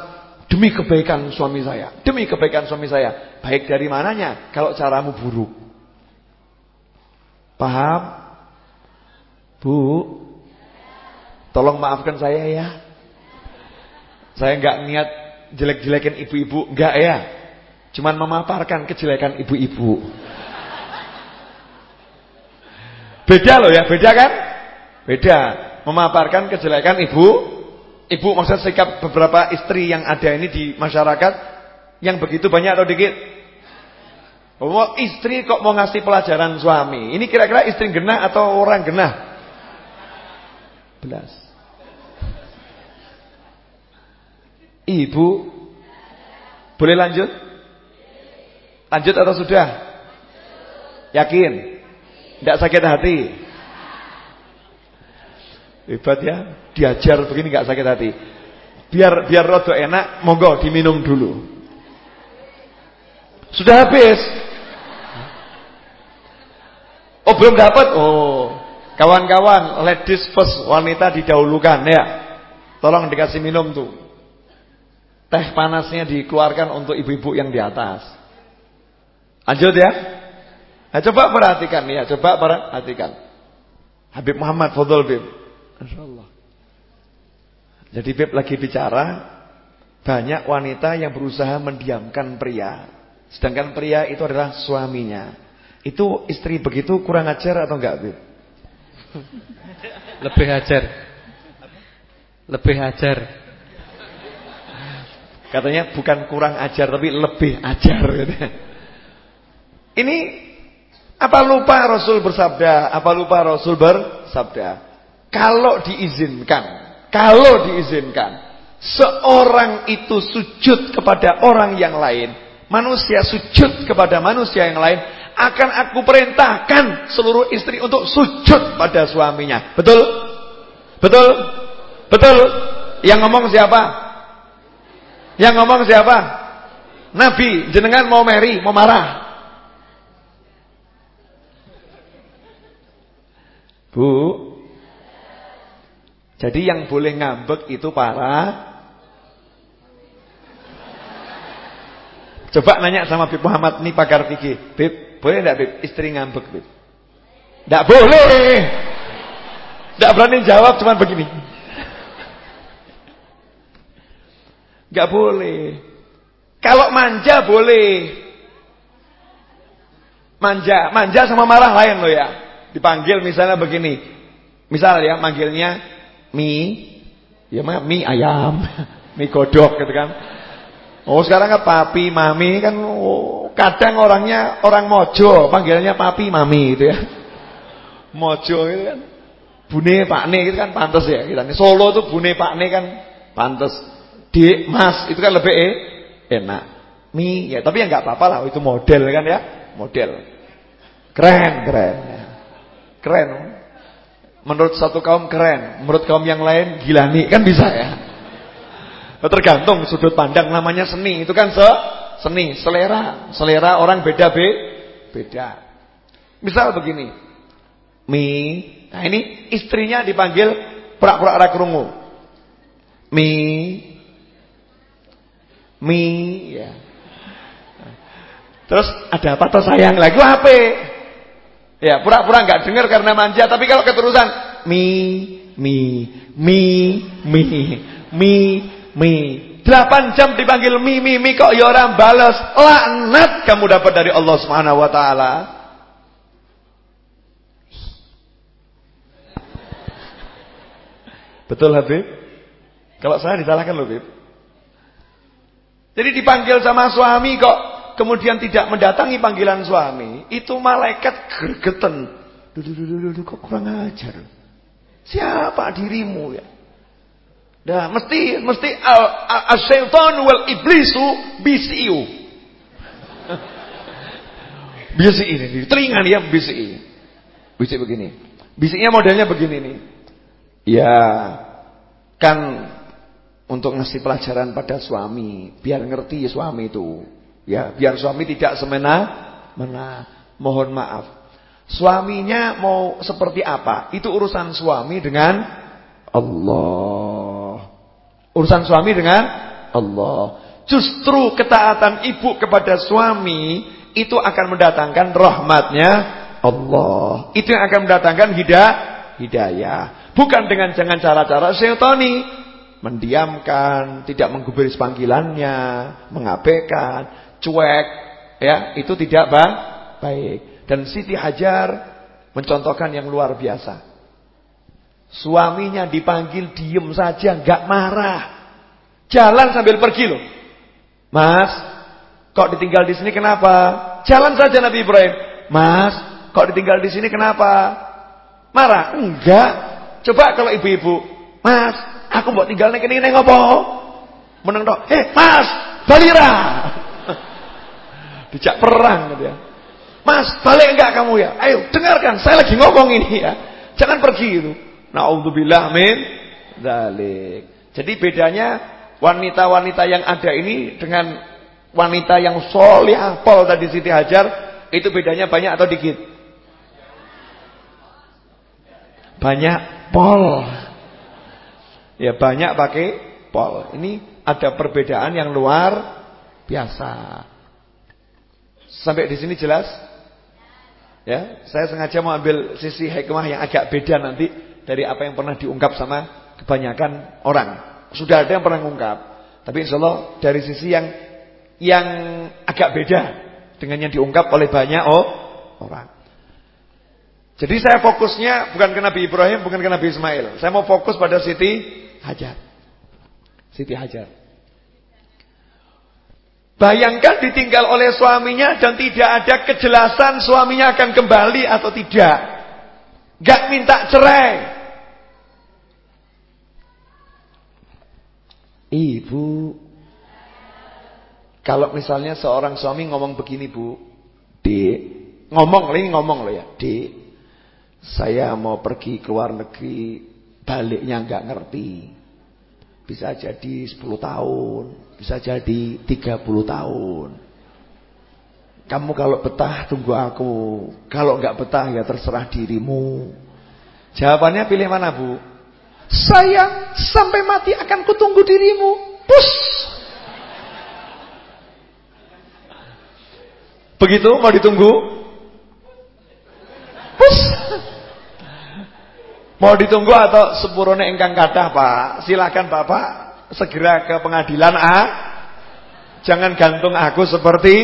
demi kebaikan suami saya, demi kebaikan suami saya. Baik dari mananya kalau caramu buruk. Paham? Bu, Tolong maafkan saya ya. Saya nggak niat jelek-jelekin ibu-ibu, enggak ya. Cuman memaparkan kejelekan ibu-ibu. Beda loh ya, beda kan? Beda. Memaparkan kejelekan ibu, ibu maksud sikap beberapa istri yang ada ini di masyarakat yang begitu banyak atau dikit? Oh, istri kok mau ngasih pelajaran suami. Ini kira-kira istri genah atau orang genah? Belas. Ibu boleh lanjut? Lanjut atau sudah? Yakin? Tidak sakit hati? Hebat ya, diajar begini nggak sakit hati. Biar biar rada enak, monggo diminum dulu. Sudah habis. Oh, belum dapat. Oh. Kawan-kawan, ladies first, wanita didahulukan ya. Tolong dikasih minum tuh. Teh panasnya dikeluarkan untuk ibu-ibu yang di atas. Lanjut ya. Nah, coba perhatikan ya, coba perhatikan. Habib Muhammad Fadl Bib. Insyaallah. Jadi Bib lagi bicara banyak wanita yang berusaha mendiamkan pria. Sedangkan pria itu adalah suaminya. Itu istri begitu kurang ajar atau enggak, Bib? Lebih ajar. Lebih ajar. Katanya bukan kurang ajar tapi lebih ajar. Ini apa lupa Rasul bersabda? Apa lupa Rasul bersabda? Kalau diizinkan, kalau diizinkan seorang itu sujud kepada orang yang lain, manusia sujud kepada manusia yang lain, akan aku perintahkan seluruh istri untuk sujud pada suaminya. Betul? Betul? Betul? Yang ngomong siapa? Yang ngomong siapa? Nabi, jenengan mau meri, mau marah. Bu. Jadi yang boleh ngambek itu para Coba nanya sama Bib Muhammad nih pakar fikih. Bib, boleh enggak Bib istri ngambek Bib? Enggak boleh. Enggak berani jawab cuman begini. Enggak boleh. Kalau manja boleh. Manja, manja sama marah lain loh ya. Dipanggil misalnya begini. Misal ya manggilnya mie, ya mie ayam, mie godok gitu kan. Oh sekarang kan papi, mami kan oh, kadang orangnya orang mojo, panggilannya papi, mami gitu ya. Mojo itu kan. Bune Pak Ne itu kan pantas ya kita. Solo itu Bune Pak Ne kan pantas. Dik, Mas itu kan lebih eh, enak. Mi ya, tapi ya nggak apa-apa lah itu model kan ya, model. Keren, keren. Keren. Menurut satu kaum keren, menurut kaum yang lain gila nih kan bisa ya. Tergantung sudut pandang namanya seni. Itu kan se seni, selera. Selera orang beda be beda. Misal begini. Mi, nah ini istrinya dipanggil pura-pura ora krungu. Mi Mi ya. Terus ada apa toh sayang lagi apa? Ya, pura-pura nggak dengar karena manja, tapi kalau keterusan mi mi mi mi mi mi. Delapan jam dipanggil mi mi mi kok ya orang balas. Laknat kamu dapat dari Allah Subhanahu wa taala. Betul Habib? Kalau saya disalahkan loh Habib. Jadi dipanggil sama suami kok kemudian tidak mendatangi panggilan suami, itu malaikat gergeten. Duh, kok kurang ajar. Siapa dirimu ya? Nah, mesti mesti al-syaitan wal iblisu bisiu. Bisi ini, telinga dia bisi. Bisi begini. Bisinya modelnya begini nih. Ya, kan untuk ngasih pelajaran pada suami, biar ngerti suami itu. Ya, biar suami tidak semena mena. Mohon maaf. Suaminya mau seperti apa? Itu urusan suami dengan Allah. Urusan suami dengan Allah. Justru ketaatan ibu kepada suami itu akan mendatangkan rahmatnya Allah. Itu yang akan mendatangkan hidayah. hidayah. Bukan dengan jangan cara-cara syaitani. Mendiamkan, tidak menggubris panggilannya, mengabaikan, cuek, ya, itu tidak baik. Dan Siti Hajar mencontohkan yang luar biasa. Suaminya dipanggil diem saja, nggak marah. Jalan sambil pergi loh. Mas, kok ditinggal di sini kenapa? Jalan saja Nabi Ibrahim. Mas, kok ditinggal di sini kenapa? Marah? Enggak. Coba kalau ibu-ibu, Mas, aku mau tinggal nek kene apa? Meneng. Eh, Mas, Balira. Dijak perang gitu ya. Mas, balik enggak kamu ya? Ayo, dengarkan, saya lagi ngomong ini ya. Jangan pergi itu. Nauzubillah min dzalik. Jadi bedanya wanita-wanita yang ada ini dengan wanita yang solihah pol tadi Siti Hajar itu bedanya banyak atau dikit? Banyak pol. Ya banyak pakai pol. Ini ada perbedaan yang luar biasa. Sampai di sini jelas? Ya, saya sengaja mau ambil sisi hikmah yang agak beda nanti dari apa yang pernah diungkap sama kebanyakan orang. Sudah ada yang pernah mengungkap, tapi insya Allah dari sisi yang yang agak beda dengan yang diungkap oleh banyak oh, orang. Jadi saya fokusnya bukan ke Nabi Ibrahim, bukan ke Nabi Ismail. Saya mau fokus pada Siti Hajar. Siti Hajar. Bayangkan ditinggal oleh suaminya dan tidak ada kejelasan suaminya akan kembali atau tidak. Gak minta cerai. Ibu. Kalau misalnya seorang suami ngomong begini bu. Dek. Ngomong, ini ngomong loh ya. Dek. Saya mau pergi ke luar negeri. Baliknya gak ngerti. Bisa jadi 10 tahun. Bisa jadi 30 tahun. Kamu kalau betah tunggu aku. Kalau nggak betah ya terserah dirimu. Jawabannya pilih mana bu? Saya sampai mati akan kutunggu dirimu. Pus. Begitu mau ditunggu? Pus. Mau ditunggu atau sepurone engkang kadah Pak? Silakan Bapak segera ke pengadilan A. Jangan gantung aku seperti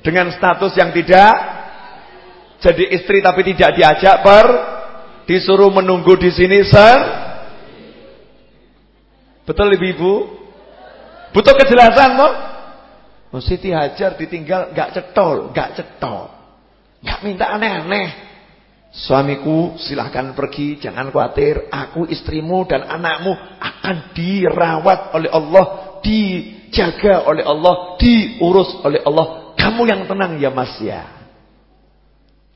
dengan status yang tidak jadi istri tapi tidak diajak per disuruh menunggu di sini ser. Betul Ibu-ibu? Butuh kejelasan toh? Oh, Siti Hajar ditinggal nggak cetol, nggak cetol. nggak minta aneh-aneh. Suamiku silahkan pergi, jangan khawatir. Aku istrimu dan anakmu akan dirawat oleh Allah, dijaga oleh Allah, diurus oleh Allah. Kamu yang tenang ya mas ya.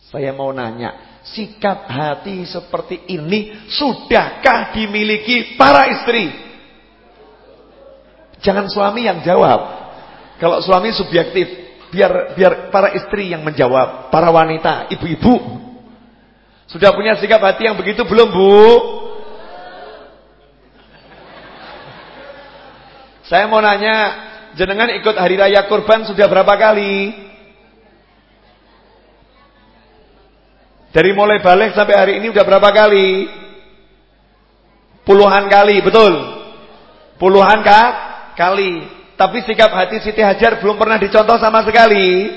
Saya mau nanya, sikap hati seperti ini sudahkah dimiliki para istri? Jangan suami yang jawab. Kalau suami subjektif, biar biar para istri yang menjawab, para wanita, ibu-ibu. Sudah punya sikap hati yang begitu belum bu? Saya mau nanya, jenengan ikut hari raya kurban sudah berapa kali? Dari mulai balik sampai hari ini udah berapa kali? Puluhan kali, betul? Puluhan kah? kali. Tapi sikap hati Siti Hajar belum pernah dicontoh sama sekali.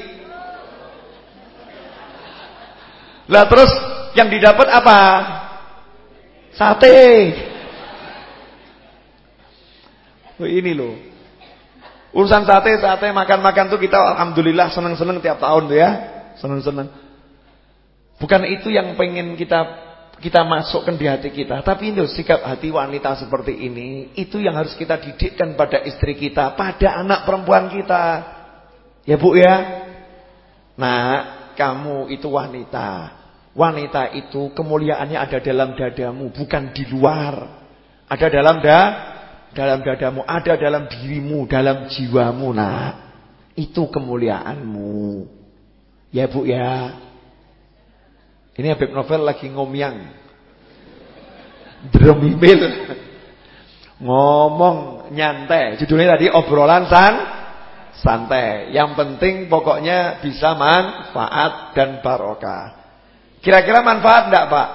Lah terus yang didapat apa? Sate. Oh, ini loh. Urusan sate, sate, makan-makan tuh kita alhamdulillah senang-senang tiap tahun tuh ya. Senang-senang. Bukan itu yang pengen kita kita masukkan di hati kita. Tapi itu sikap hati wanita seperti ini, itu yang harus kita didikkan pada istri kita, pada anak perempuan kita. Ya Bu ya. Nah, kamu itu wanita. Wanita itu kemuliaannya ada dalam dadamu, bukan di luar. Ada dalam da dalam dadamu, ada dalam dirimu, dalam jiwamu, nak. Itu kemuliaanmu. Ya, Bu ya. Ini Habib Novel lagi ngomyang. Dremimil. Ngomong nyantai. Judulnya tadi obrolan san santai. Yang penting pokoknya bisa manfaat dan barokah. Kira-kira manfaat enggak Pak?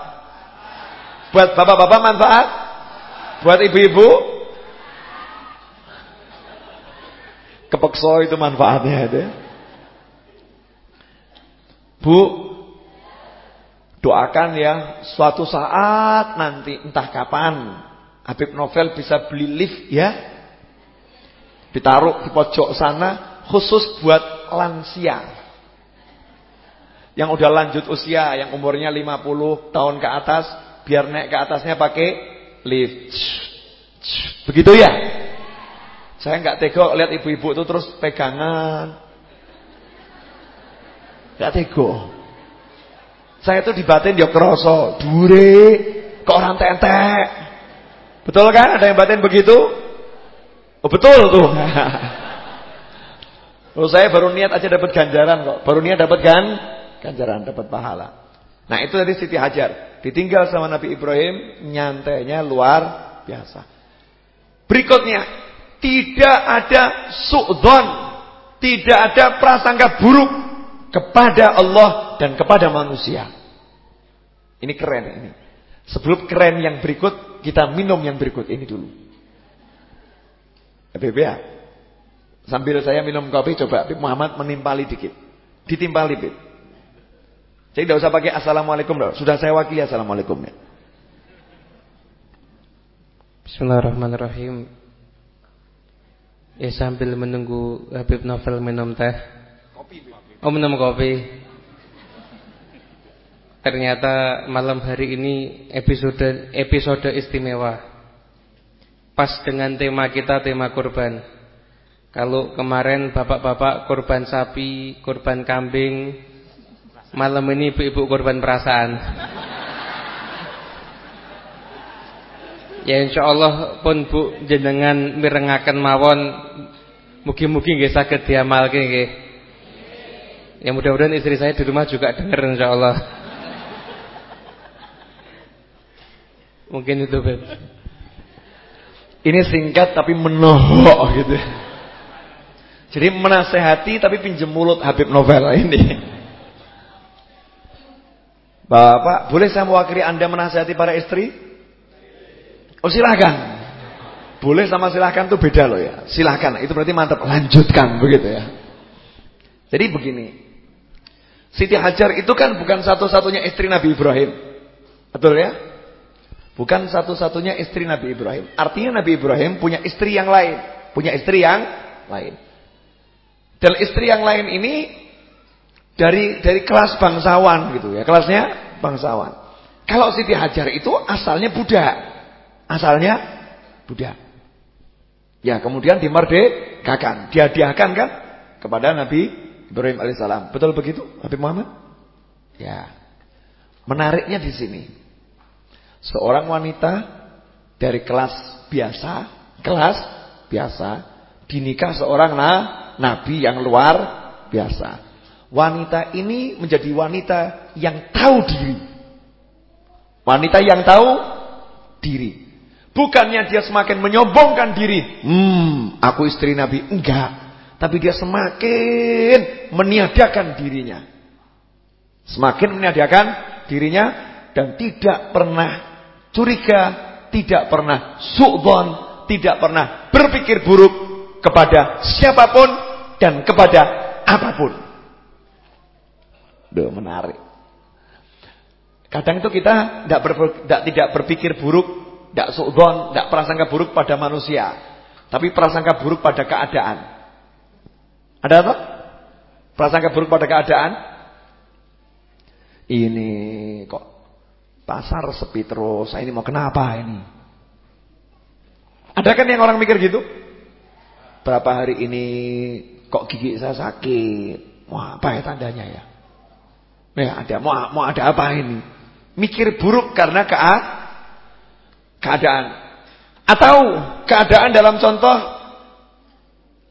Buat bapak-bapak manfaat? Buat ibu-ibu? Kepekso itu manfaatnya itu. Ya. Bu, doakan ya suatu saat nanti entah kapan Habib Novel bisa beli lift ya. Ditaruh di pojok sana khusus buat lansia. Yang udah lanjut usia, yang umurnya 50 tahun ke atas, biar naik ke atasnya pakai lift. Begitu ya? Saya nggak tega lihat ibu-ibu itu terus pegangan. Nggak tega. Saya tuh dibatin dia kroso, dure, kok orang tentek. Betul kan? Ada yang batin begitu? Oh betul tuh. Kalau saya baru niat aja dapat ganjaran kok. Baru niat dapat kan? Ganjaran, dapat pahala. Nah, itu dari Siti Hajar. Ditinggal sama Nabi Ibrahim, nyantainya luar biasa. Berikutnya, tidak ada su'dzon, tidak ada prasangka buruk kepada Allah dan kepada manusia. Ini keren ini. Sebelum keren yang berikut, kita minum yang berikut ini dulu. Habib ya. Sambil saya minum kopi coba Muhammad menimpali dikit. Ditimpali Habib. Jadi tidak usah pakai assalamualaikum loh. Sudah saya wakili assalamualaikum ya. Bismillahirrahmanirrahim. Ya sambil menunggu Habib Novel minum teh. Kopi. Oh minum kopi. Ternyata malam hari ini episode episode istimewa. Pas dengan tema kita tema kurban. Kalau kemarin bapak-bapak kurban sapi, kurban kambing, malam ini ibu-ibu kurban perasaan. Ya insya Allah pun Bu jenengan mirengaken mawon mugi-mugi nggih saged diamalke nggih. Ya mudah-mudahan istri saya di rumah juga dengar Allah. Mungkin itu Beb. Ini singkat tapi menohok gitu. Jadi menasehati tapi pinjem mulut Habib Novel ini. Bapak, boleh saya mewakili Anda menasehati para istri? Oh silahkan. Boleh sama silahkan tuh beda loh ya. Silahkan, itu berarti mantap. Lanjutkan begitu ya. Jadi begini. Siti Hajar itu kan bukan satu-satunya istri Nabi Ibrahim. Betul ya? Bukan satu-satunya istri Nabi Ibrahim. Artinya Nabi Ibrahim punya istri yang lain. Punya istri yang lain. Dan istri yang lain ini dari dari kelas bangsawan gitu ya. Kelasnya bangsawan. Kalau Siti Hajar itu asalnya budak. Asalnya budak. Ya, kemudian dimerdekakan, dihadiahkan kan kepada Nabi Ibrahim alaihissalam. Betul begitu, Nabi Muhammad? Ya. Menariknya di sini. Seorang wanita dari kelas biasa, kelas biasa, dinikah seorang nah, nabi yang luar biasa. Wanita ini menjadi wanita yang tahu diri. Wanita yang tahu diri. Bukannya dia semakin menyombongkan diri. Hmm, aku istri Nabi. Enggak. Tapi dia semakin meniadakan dirinya. Semakin meniadakan dirinya dan tidak pernah curiga, tidak pernah su'dhan, tidak pernah berpikir buruk kepada siapa pun dan kepada apa pun. Duh, menarik. Kadang itu kita tidak, tidak, berpikir buruk, tidak su'dhan, tidak prasangka buruk pada manusia, tapi prasangka buruk pada keadaan. Ada apa? Prasangka buruk pada keadaan? Ini kok Pasar sepi terus. Ini mau kenapa ini? Ada kan yang orang mikir gitu? Berapa hari ini kok gigi saya sakit? Mau apa ya tandanya ya? Ya ada mau mau ada apa ini? Mikir buruk karena kea keadaan. Atau keadaan dalam contoh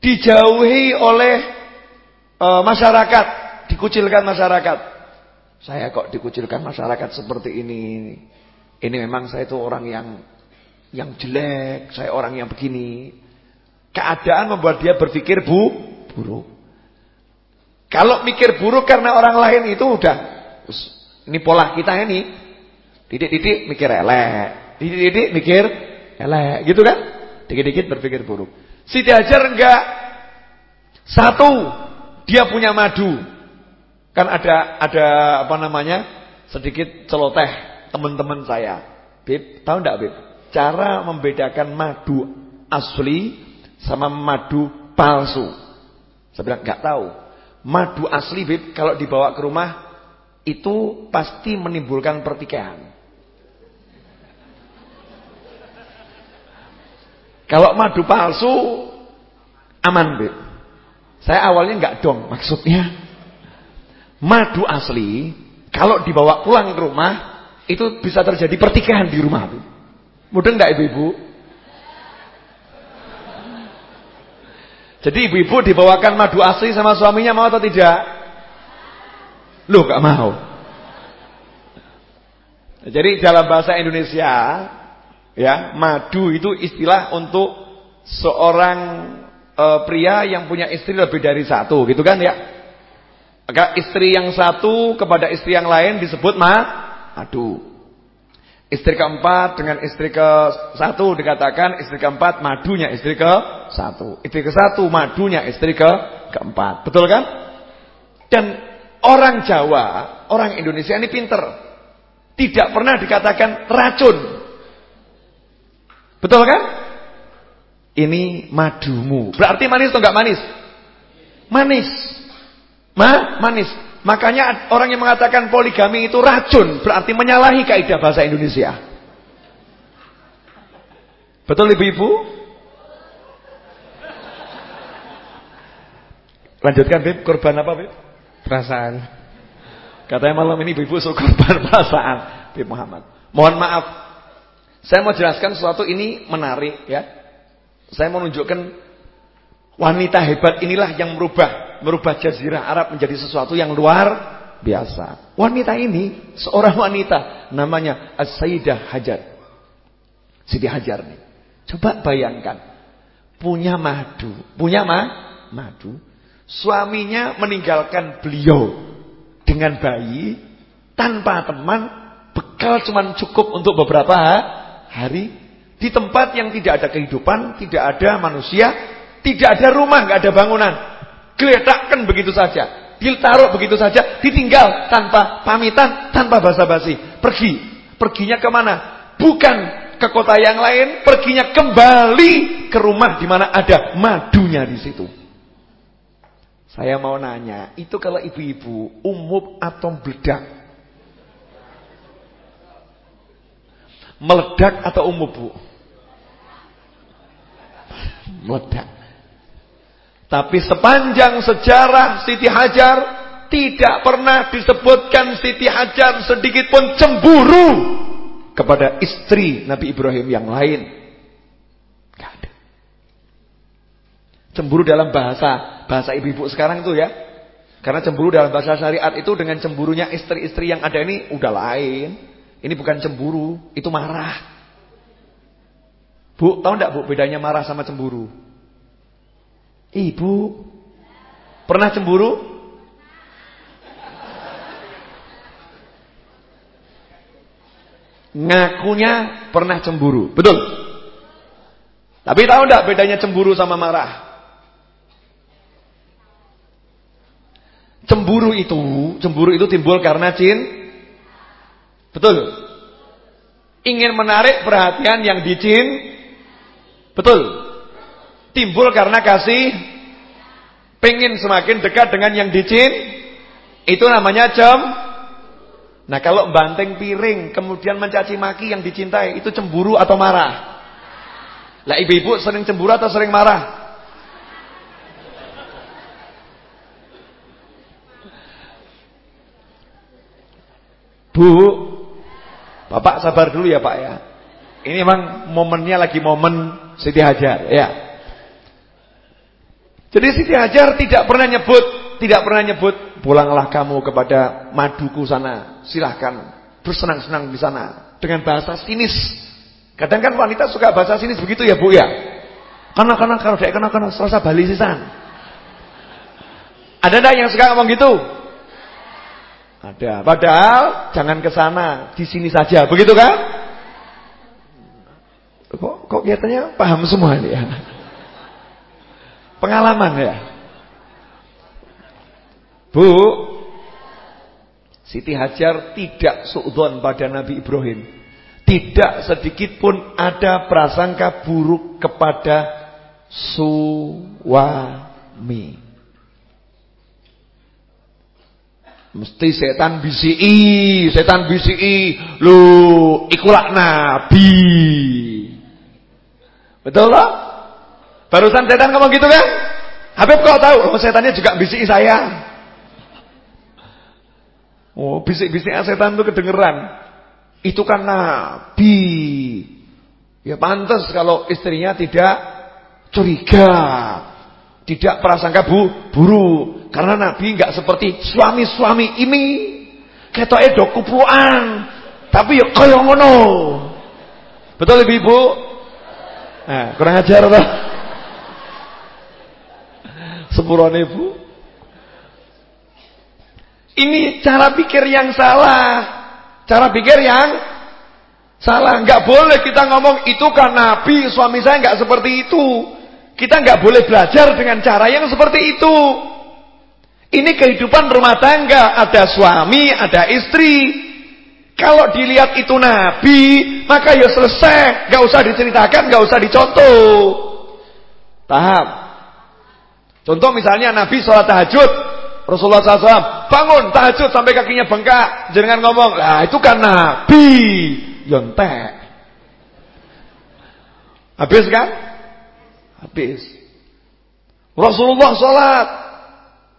dijauhi oleh e, masyarakat, dikucilkan masyarakat. Saya kok dikucilkan masyarakat seperti ini. Ini memang saya itu orang yang yang jelek, saya orang yang begini. Keadaan membuat dia berpikir bu, buruk. Kalau mikir buruk karena orang lain itu udah ini pola kita ini Didik-didik mikir elek. Didik-didik mikir elek, gitu kan? Dikit-dikit berpikir buruk. Siti Hajar enggak. Satu, dia punya madu. Kan ada ada apa namanya? Sedikit celoteh teman-teman saya. Bib, tahu enggak, Bib? Cara membedakan madu asli sama madu palsu. Saya bilang enggak tahu. Madu asli, Bib, kalau dibawa ke rumah itu pasti menimbulkan pertikaian. Kalau madu palsu aman, Beb. Saya awalnya enggak dong, maksudnya madu asli kalau dibawa pulang ke rumah itu bisa terjadi pertikaian di rumah, Beb. Mudah enggak Ibu-ibu? Jadi ibu-ibu dibawakan madu asli sama suaminya mau atau tidak? Loh, enggak mau. Jadi dalam bahasa Indonesia Ya, madu itu istilah untuk seorang e, pria yang punya istri lebih dari satu, gitu kan ya? Maka istri yang satu kepada istri yang lain disebut ma madu. Istri keempat dengan istri ke satu dikatakan istri keempat madunya istri ke satu. Istri ke satu madunya istri ke keempat. Betul kan? Dan orang Jawa, orang Indonesia ini pinter. Tidak pernah dikatakan racun. Betul kan? Ini madumu. Berarti manis atau enggak manis? Manis. Ma, manis. Makanya orang yang mengatakan poligami itu racun, berarti menyalahi kaidah bahasa Indonesia. Betul Ibu-ibu? Lanjutkan Bib, korban apa Bib? Perasaan. Katanya malam ini Ibu-ibu suruh korban perasaan Bib Muhammad. Mohon maaf saya mau jelaskan sesuatu ini menarik ya. Saya mau menunjukkan wanita hebat inilah yang merubah merubah jazirah Arab menjadi sesuatu yang luar biasa. Wanita ini seorang wanita namanya As-Sayyidah Hajar. Siti Hajar nih. Coba bayangkan. Punya madu, punya ma madu. Suaminya meninggalkan beliau dengan bayi tanpa teman, bekal cuma cukup untuk beberapa hari di tempat yang tidak ada kehidupan, tidak ada manusia, tidak ada rumah, nggak ada bangunan. Geletakkan begitu saja, ditaruh begitu saja, ditinggal tanpa pamitan, tanpa basa-basi. Pergi, perginya ke mana? Bukan ke kota yang lain, perginya kembali ke rumah di mana ada madunya di situ. Saya mau nanya, itu kalau ibu-ibu umum atau bedak? Meledak atau umum bu? Meledak. Tapi sepanjang sejarah Siti Hajar tidak pernah disebutkan Siti Hajar sedikit pun cemburu kepada istri Nabi Ibrahim yang lain. Gak ada. Cemburu dalam bahasa bahasa ibu-ibu sekarang itu ya. Karena cemburu dalam bahasa syariat itu dengan cemburunya istri-istri yang ada ini udah lain. Ini bukan cemburu, itu marah. Bu, tahu enggak Bu bedanya marah sama cemburu? Ibu pernah cemburu? Ngakunya pernah cemburu, betul? Tapi tahu enggak bedanya cemburu sama marah? Cemburu itu, cemburu itu timbul karena cin Betul. Ingin menarik perhatian yang dicin. Betul. Timbul karena kasih. Pengen semakin dekat dengan yang dicin. Itu namanya jam. Nah kalau banteng piring kemudian mencaci maki yang dicintai. Itu cemburu atau marah? Lah ibu-ibu sering cemburu atau sering marah? Bu, Bapak sabar dulu ya Pak ya. Ini memang momennya lagi momen Siti Hajar ya. Jadi Siti Hajar tidak pernah nyebut, tidak pernah nyebut pulanglah kamu kepada maduku sana. Silahkan bersenang-senang di sana dengan bahasa sinis. Kadang kan wanita suka bahasa sinis begitu ya Bu ya. Karena karena kalau dia karena karena serasa bali sisan. Ada enggak yang suka ngomong gitu? Ada. Padahal jangan ke sana, di sini saja. Begitu kan? Kok kok kelihatannya paham semua ini ya? Pengalaman ya. Bu, Siti Hajar tidak suudzon pada Nabi Ibrahim. Tidak sedikit pun ada prasangka buruk kepada suami. Mesti setan BCI, setan BCI, lu ikulah nabi. Betul loh? Barusan setan ngomong gitu kan? Habib kau tahu, oh, setannya juga BCI saya. Oh, bisik-bisik setan itu kedengeran. Itu kan nabi. Ya pantas kalau istrinya tidak curiga. Tidak prasangka bu, buruk. Karena Nabi enggak seperti suami-suami ini. Ketoke do kuplukan. Tapi ya kaya ngono. Betul Ibu? Nah, kurang ajar toh. Sepurane Ibu. Ini cara pikir yang salah. Cara pikir yang salah. Enggak boleh kita ngomong itu kan Nabi, suami saya enggak seperti itu. Kita nggak boleh belajar dengan cara yang seperti itu. Ini kehidupan rumah tangga, ada suami, ada istri. Kalau dilihat itu nabi, maka ya selesai, nggak usah diceritakan, nggak usah dicontoh. Paham? Contoh misalnya Nabi sholat tahajud, Rasulullah SAW bangun tahajud sampai kakinya bengkak, jangan ngomong, lah itu kan Nabi, yontek. Habis kan? Habis. Rasulullah sholat.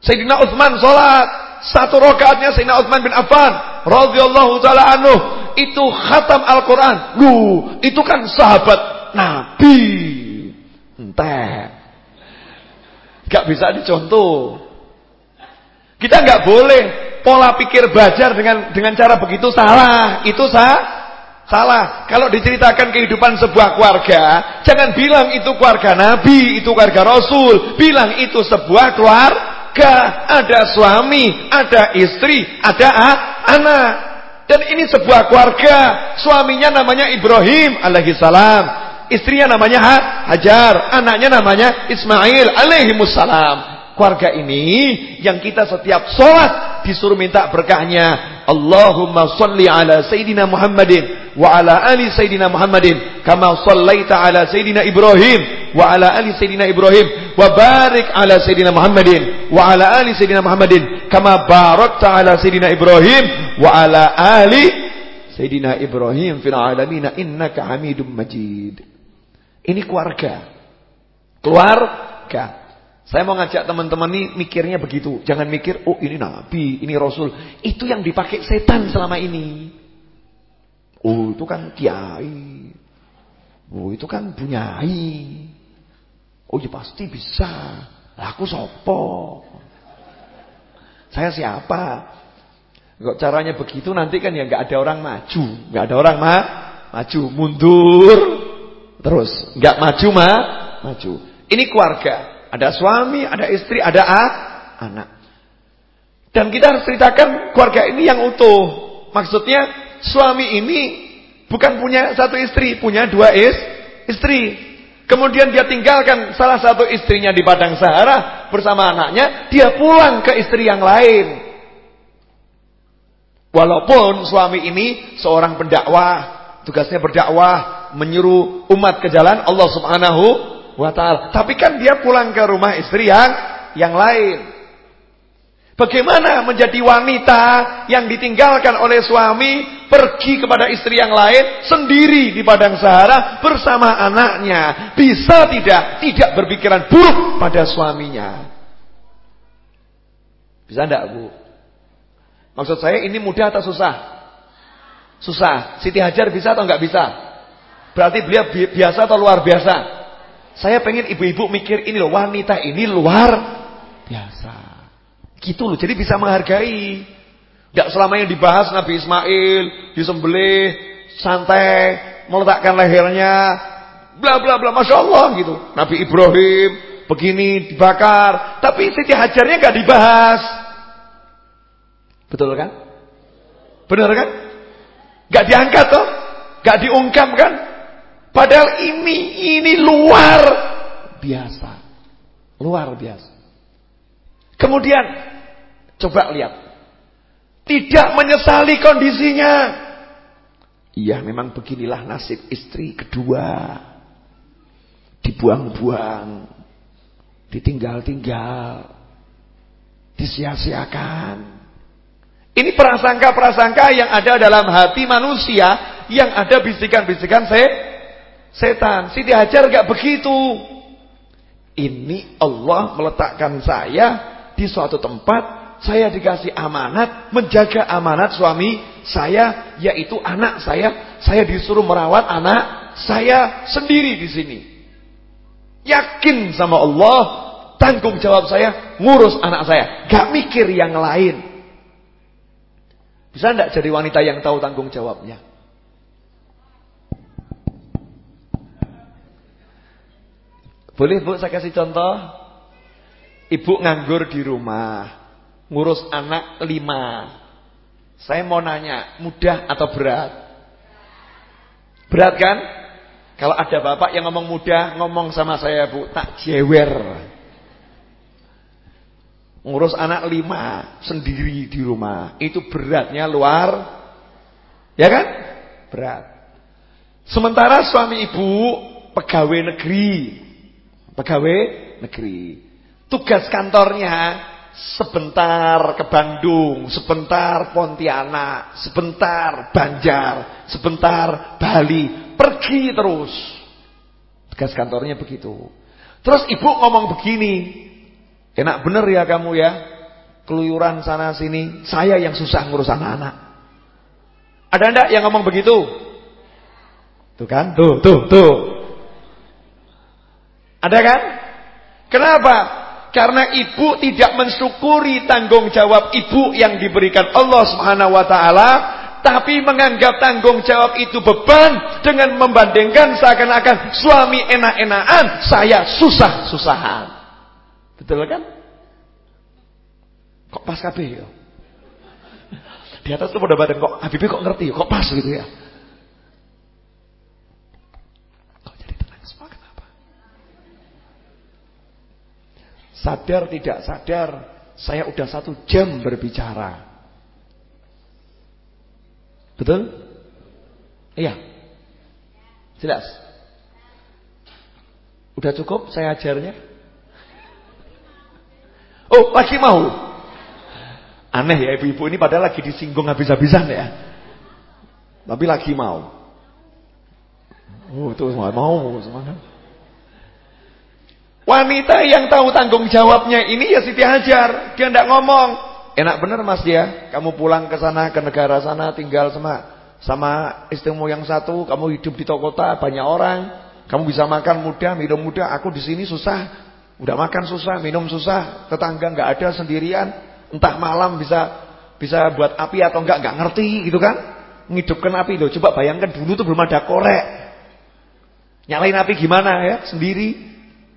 Sayyidina Uthman sholat. Satu rakaatnya Sayyidina Uthman bin Affan. radhiyallahu ta'ala anhu. Itu khatam Al-Quran. Lu, itu kan sahabat Nabi. Entah. Gak bisa dicontoh. Kita gak boleh pola pikir belajar dengan dengan cara begitu salah. Itu sah Salah. Kalau diceritakan kehidupan sebuah keluarga, jangan bilang itu keluarga Nabi, itu keluarga Rasul. Bilang itu sebuah keluarga. Ada suami, ada istri, ada anak. Dan ini sebuah keluarga. Suaminya namanya Ibrahim alaihissalam. Istrinya namanya Hajar. Anaknya namanya Ismail alaihimussalam. Keluarga ini yang kita setiap sholat disuruh minta berkahnya. Allahumma salli ala Sayyidina Muhammadin wa ala ali sayidina Muhammadin kama sallaita ala sayidina Ibrahim wa ala ali sayidina Ibrahim wa barik ala sayidina Muhammadin wa ala ali sayidina Muhammadin kama barakta ala sayidina Ibrahim wa ala ali sayidina Ibrahim fil alamin innaka Hamidum Majid. Ini keluarga. Keluarga. Saya mau ngajak teman-teman ini mikirnya begitu. Jangan mikir, oh ini nabi, ini rasul. Itu yang dipakai setan selama ini. Oh itu kan kiai. Oh itu kan bunyai. Oh ya pasti bisa. Aku sopo. Saya siapa? Kok caranya begitu nanti kan ya nggak ada orang maju, nggak ada orang ma maju, mundur terus, nggak maju ma maju. Ini keluarga, ada suami, ada istri, ada a, anak. Dan kita harus ceritakan keluarga ini yang utuh. Maksudnya suami ini bukan punya satu istri, punya dua is, istri. Kemudian dia tinggalkan salah satu istrinya di padang Sahara bersama anaknya, dia pulang ke istri yang lain. Walaupun suami ini seorang pendakwah, tugasnya berdakwah, menyuruh umat ke jalan Allah Subhanahu wa taala. Tapi kan dia pulang ke rumah istri yang yang lain. Bagaimana menjadi wanita yang ditinggalkan oleh suami pergi kepada istri yang lain sendiri di padang Sahara bersama anaknya? Bisa tidak? Tidak berpikiran buruk pada suaminya. Bisa tidak Bu? Maksud saya ini mudah atau susah? Susah. Siti Hajar bisa atau enggak bisa? Berarti beliau biasa atau luar biasa? Saya pengen ibu-ibu mikir ini loh, wanita ini luar biasa. Gitu loh. Jadi bisa menghargai. Tidak selama yang dibahas Nabi Ismail, disembelih, santai, meletakkan lehernya, bla bla bla, masya Allah gitu. Nabi Ibrahim begini dibakar, tapi Siti Hajarnya gak dibahas. Betul kan? Benar kan? Gak diangkat toh? Gak diungkap kan? Padahal ini ini luar biasa. Luar biasa. Kemudian coba lihat. Tidak menyesali kondisinya. Iya, memang beginilah nasib istri kedua. Dibuang-buang. Ditinggal-tinggal. Disia-siakan. Ini prasangka-prasangka yang ada dalam hati manusia yang ada bisikan-bisikan se setan. Siti Hajar gak begitu. Ini Allah meletakkan saya di suatu tempat, saya dikasih amanat menjaga amanat suami saya yaitu anak saya. Saya disuruh merawat anak saya sendiri di sini. Yakin sama Allah, tanggung jawab saya ngurus anak saya, gak mikir yang lain. Bisa enggak jadi wanita yang tahu tanggung jawabnya? Boleh Bu saya kasih contoh? Ibu nganggur di rumah, ngurus anak lima. Saya mau nanya, mudah atau berat? Berat kan? Kalau ada bapak yang ngomong mudah, ngomong sama saya Bu, tak jewer. Ngurus anak lima sendiri di rumah. Itu beratnya luar. Ya kan? Berat. Sementara suami ibu pegawai negeri. Pegawai negeri. Tugas kantornya sebentar ke Bandung, sebentar Pontianak, sebentar Banjar, sebentar Bali. Pergi terus. Tugas kantornya begitu. Terus ibu ngomong begini, Enak bener ya kamu ya. Keluyuran sana sini. Saya yang susah ngurus anak-anak. Ada enggak yang ngomong begitu? Tuh kan? Tuh, tuh, tuh. Ada kan? Kenapa? Karena ibu tidak mensyukuri tanggung jawab ibu yang diberikan Allah Subhanahu wa taala, tapi menganggap tanggung jawab itu beban dengan membandingkan seakan-akan suami enak-enakan, saya susah-susahan. Betul kan? Kok pas kabeh ya? Di atas tuh pada badan kok Habibie kok ngerti kok pas gitu ya. Sadar tidak sadar, saya udah satu jam berbicara. Betul? Iya. Jelas? Udah cukup saya ajarnya? Oh, lagi mau. Aneh ya ibu-ibu ini padahal lagi disinggung habis-habisan ya. Tapi lagi mau. Oh, semua mau semangat. Wanita yang tahu tanggung jawabnya ini ya Siti Hajar. Dia tidak ngomong. Enak bener mas dia. Kamu pulang ke sana, ke negara sana, tinggal sama sama istrimu yang satu. Kamu hidup di kota, banyak orang. Kamu bisa makan mudah, minum mudah. Aku di sini susah. Udah makan susah, minum susah, tetangga nggak ada sendirian, entah malam bisa bisa buat api atau enggak nggak ngerti gitu kan? Ngidupkan api loh. Coba bayangkan dulu tuh belum ada korek. Nyalain api gimana ya? Sendiri.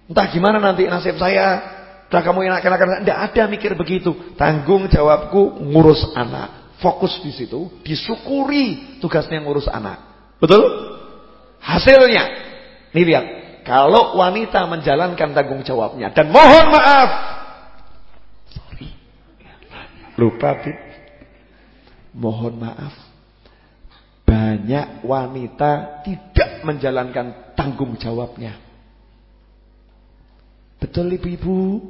Entah gimana nanti nasib saya. Udah kamu enak-enakan enggak ada mikir begitu. Tanggung jawabku ngurus anak. Fokus di situ, disyukuri tugasnya ngurus anak. Betul? Hasilnya. Nih lihat, kalau wanita menjalankan tanggung jawabnya dan mohon maaf. Sorry. Lupa, Bib. Mohon maaf. Banyak wanita tidak menjalankan tanggung jawabnya. Betul ibu-ibu?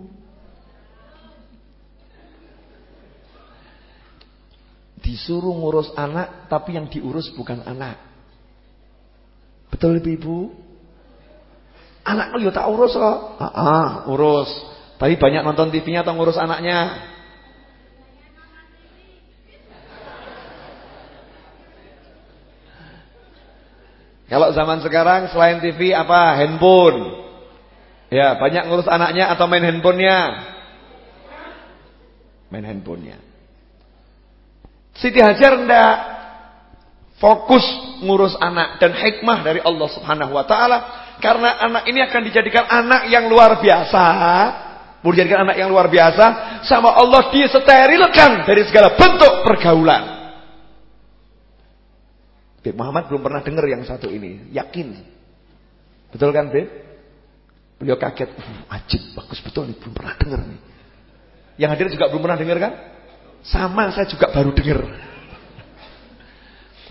Disuruh ngurus anak, tapi yang diurus bukan anak. Betul ibu-ibu? Anakku ya tak urus kok. Ah, ah, urus. Tapi banyak nonton TV-nya atau ngurus anaknya? Kalau zaman sekarang selain TV apa? Handphone. Ya, banyak ngurus anaknya atau main handphonenya? Main handphonenya. Siti Hajar ndak fokus ngurus anak dan hikmah dari Allah Subhanahu wa taala karena anak ini akan dijadikan anak yang luar biasa. Mau dijadikan anak yang luar biasa. Sama Allah disterilkan dari segala bentuk pergaulan. Beb Muhammad belum pernah dengar yang satu ini, yakin. Betul kan, Beb? Beliau kaget, uh, ajib, bagus betul nih, belum pernah dengar nih. Yang hadir juga belum pernah dengar kan? Sama, saya juga baru dengar.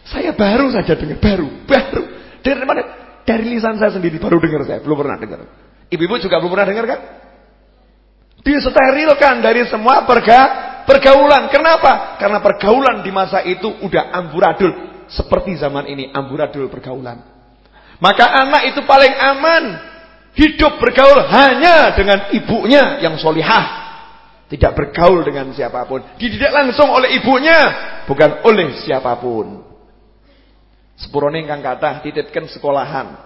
Saya baru saja dengar, baru, baru. Dari mana? Dari lisan saya sendiri baru dengar saya, belum pernah dengar. Ibu-ibu juga belum pernah dengar kan? Disterilkan dari semua perga, pergaulan. Kenapa? Karena pergaulan di masa itu udah amburadul. Seperti zaman ini, amburadul pergaulan. Maka anak itu paling aman. Hidup bergaul hanya dengan ibunya yang solihah. Tidak bergaul dengan siapa pun. Dididik langsung oleh ibunya. Bukan oleh siapa pun. Sepurone ingkang kathah titipkan sekolahan.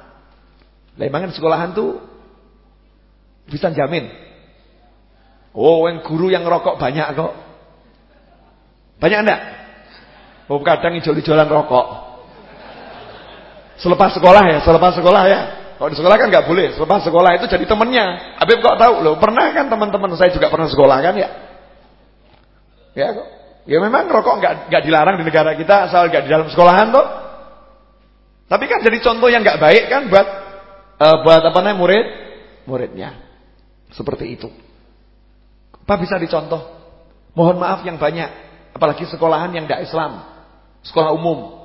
Lah mangan sekolahan tuh bisa jamin. Oh, yang guru yang rokok banyak kok. Banyak enggak? Oh, kadang ijol-ijolan rokok. Selepas sekolah ya, selepas sekolah ya. Kalau di sekolah kan nggak boleh. Selepas sekolah itu jadi temennya. Habib kok tahu loh? Pernah kan teman-teman saya juga pernah sekolah kan ya? Ya kok. Ya memang rokok nggak nggak dilarang di negara kita asal nggak di dalam sekolahan tuh. Tapi kan jadi contoh yang nggak baik kan buat uh, buat apa namanya murid muridnya. Seperti itu. Apa bisa dicontoh? Mohon maaf yang banyak, apalagi sekolahan yang tidak Islam, sekolah umum.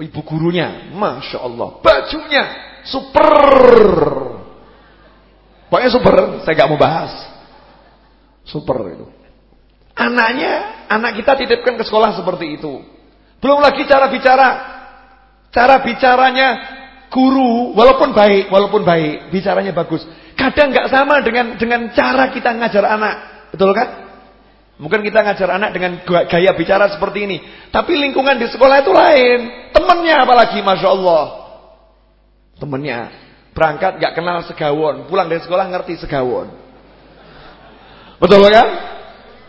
Ibu gurunya, masya Allah, bajunya super. Pokoknya super, saya nggak mau bahas. Super itu. Anaknya, anak kita titipkan ke sekolah seperti itu. Belum lagi cara bicara. Cara bicaranya guru walaupun baik, walaupun baik, bicaranya bagus. Kadang nggak sama dengan dengan cara kita ngajar anak. Betul kan? Mungkin kita ngajar anak dengan gaya bicara seperti ini. Tapi lingkungan di sekolah itu lain. Temennya apalagi Masya Allah. Temennya. Berangkat nggak kenal segawon. Pulang dari sekolah ngerti segawon. Betul kan?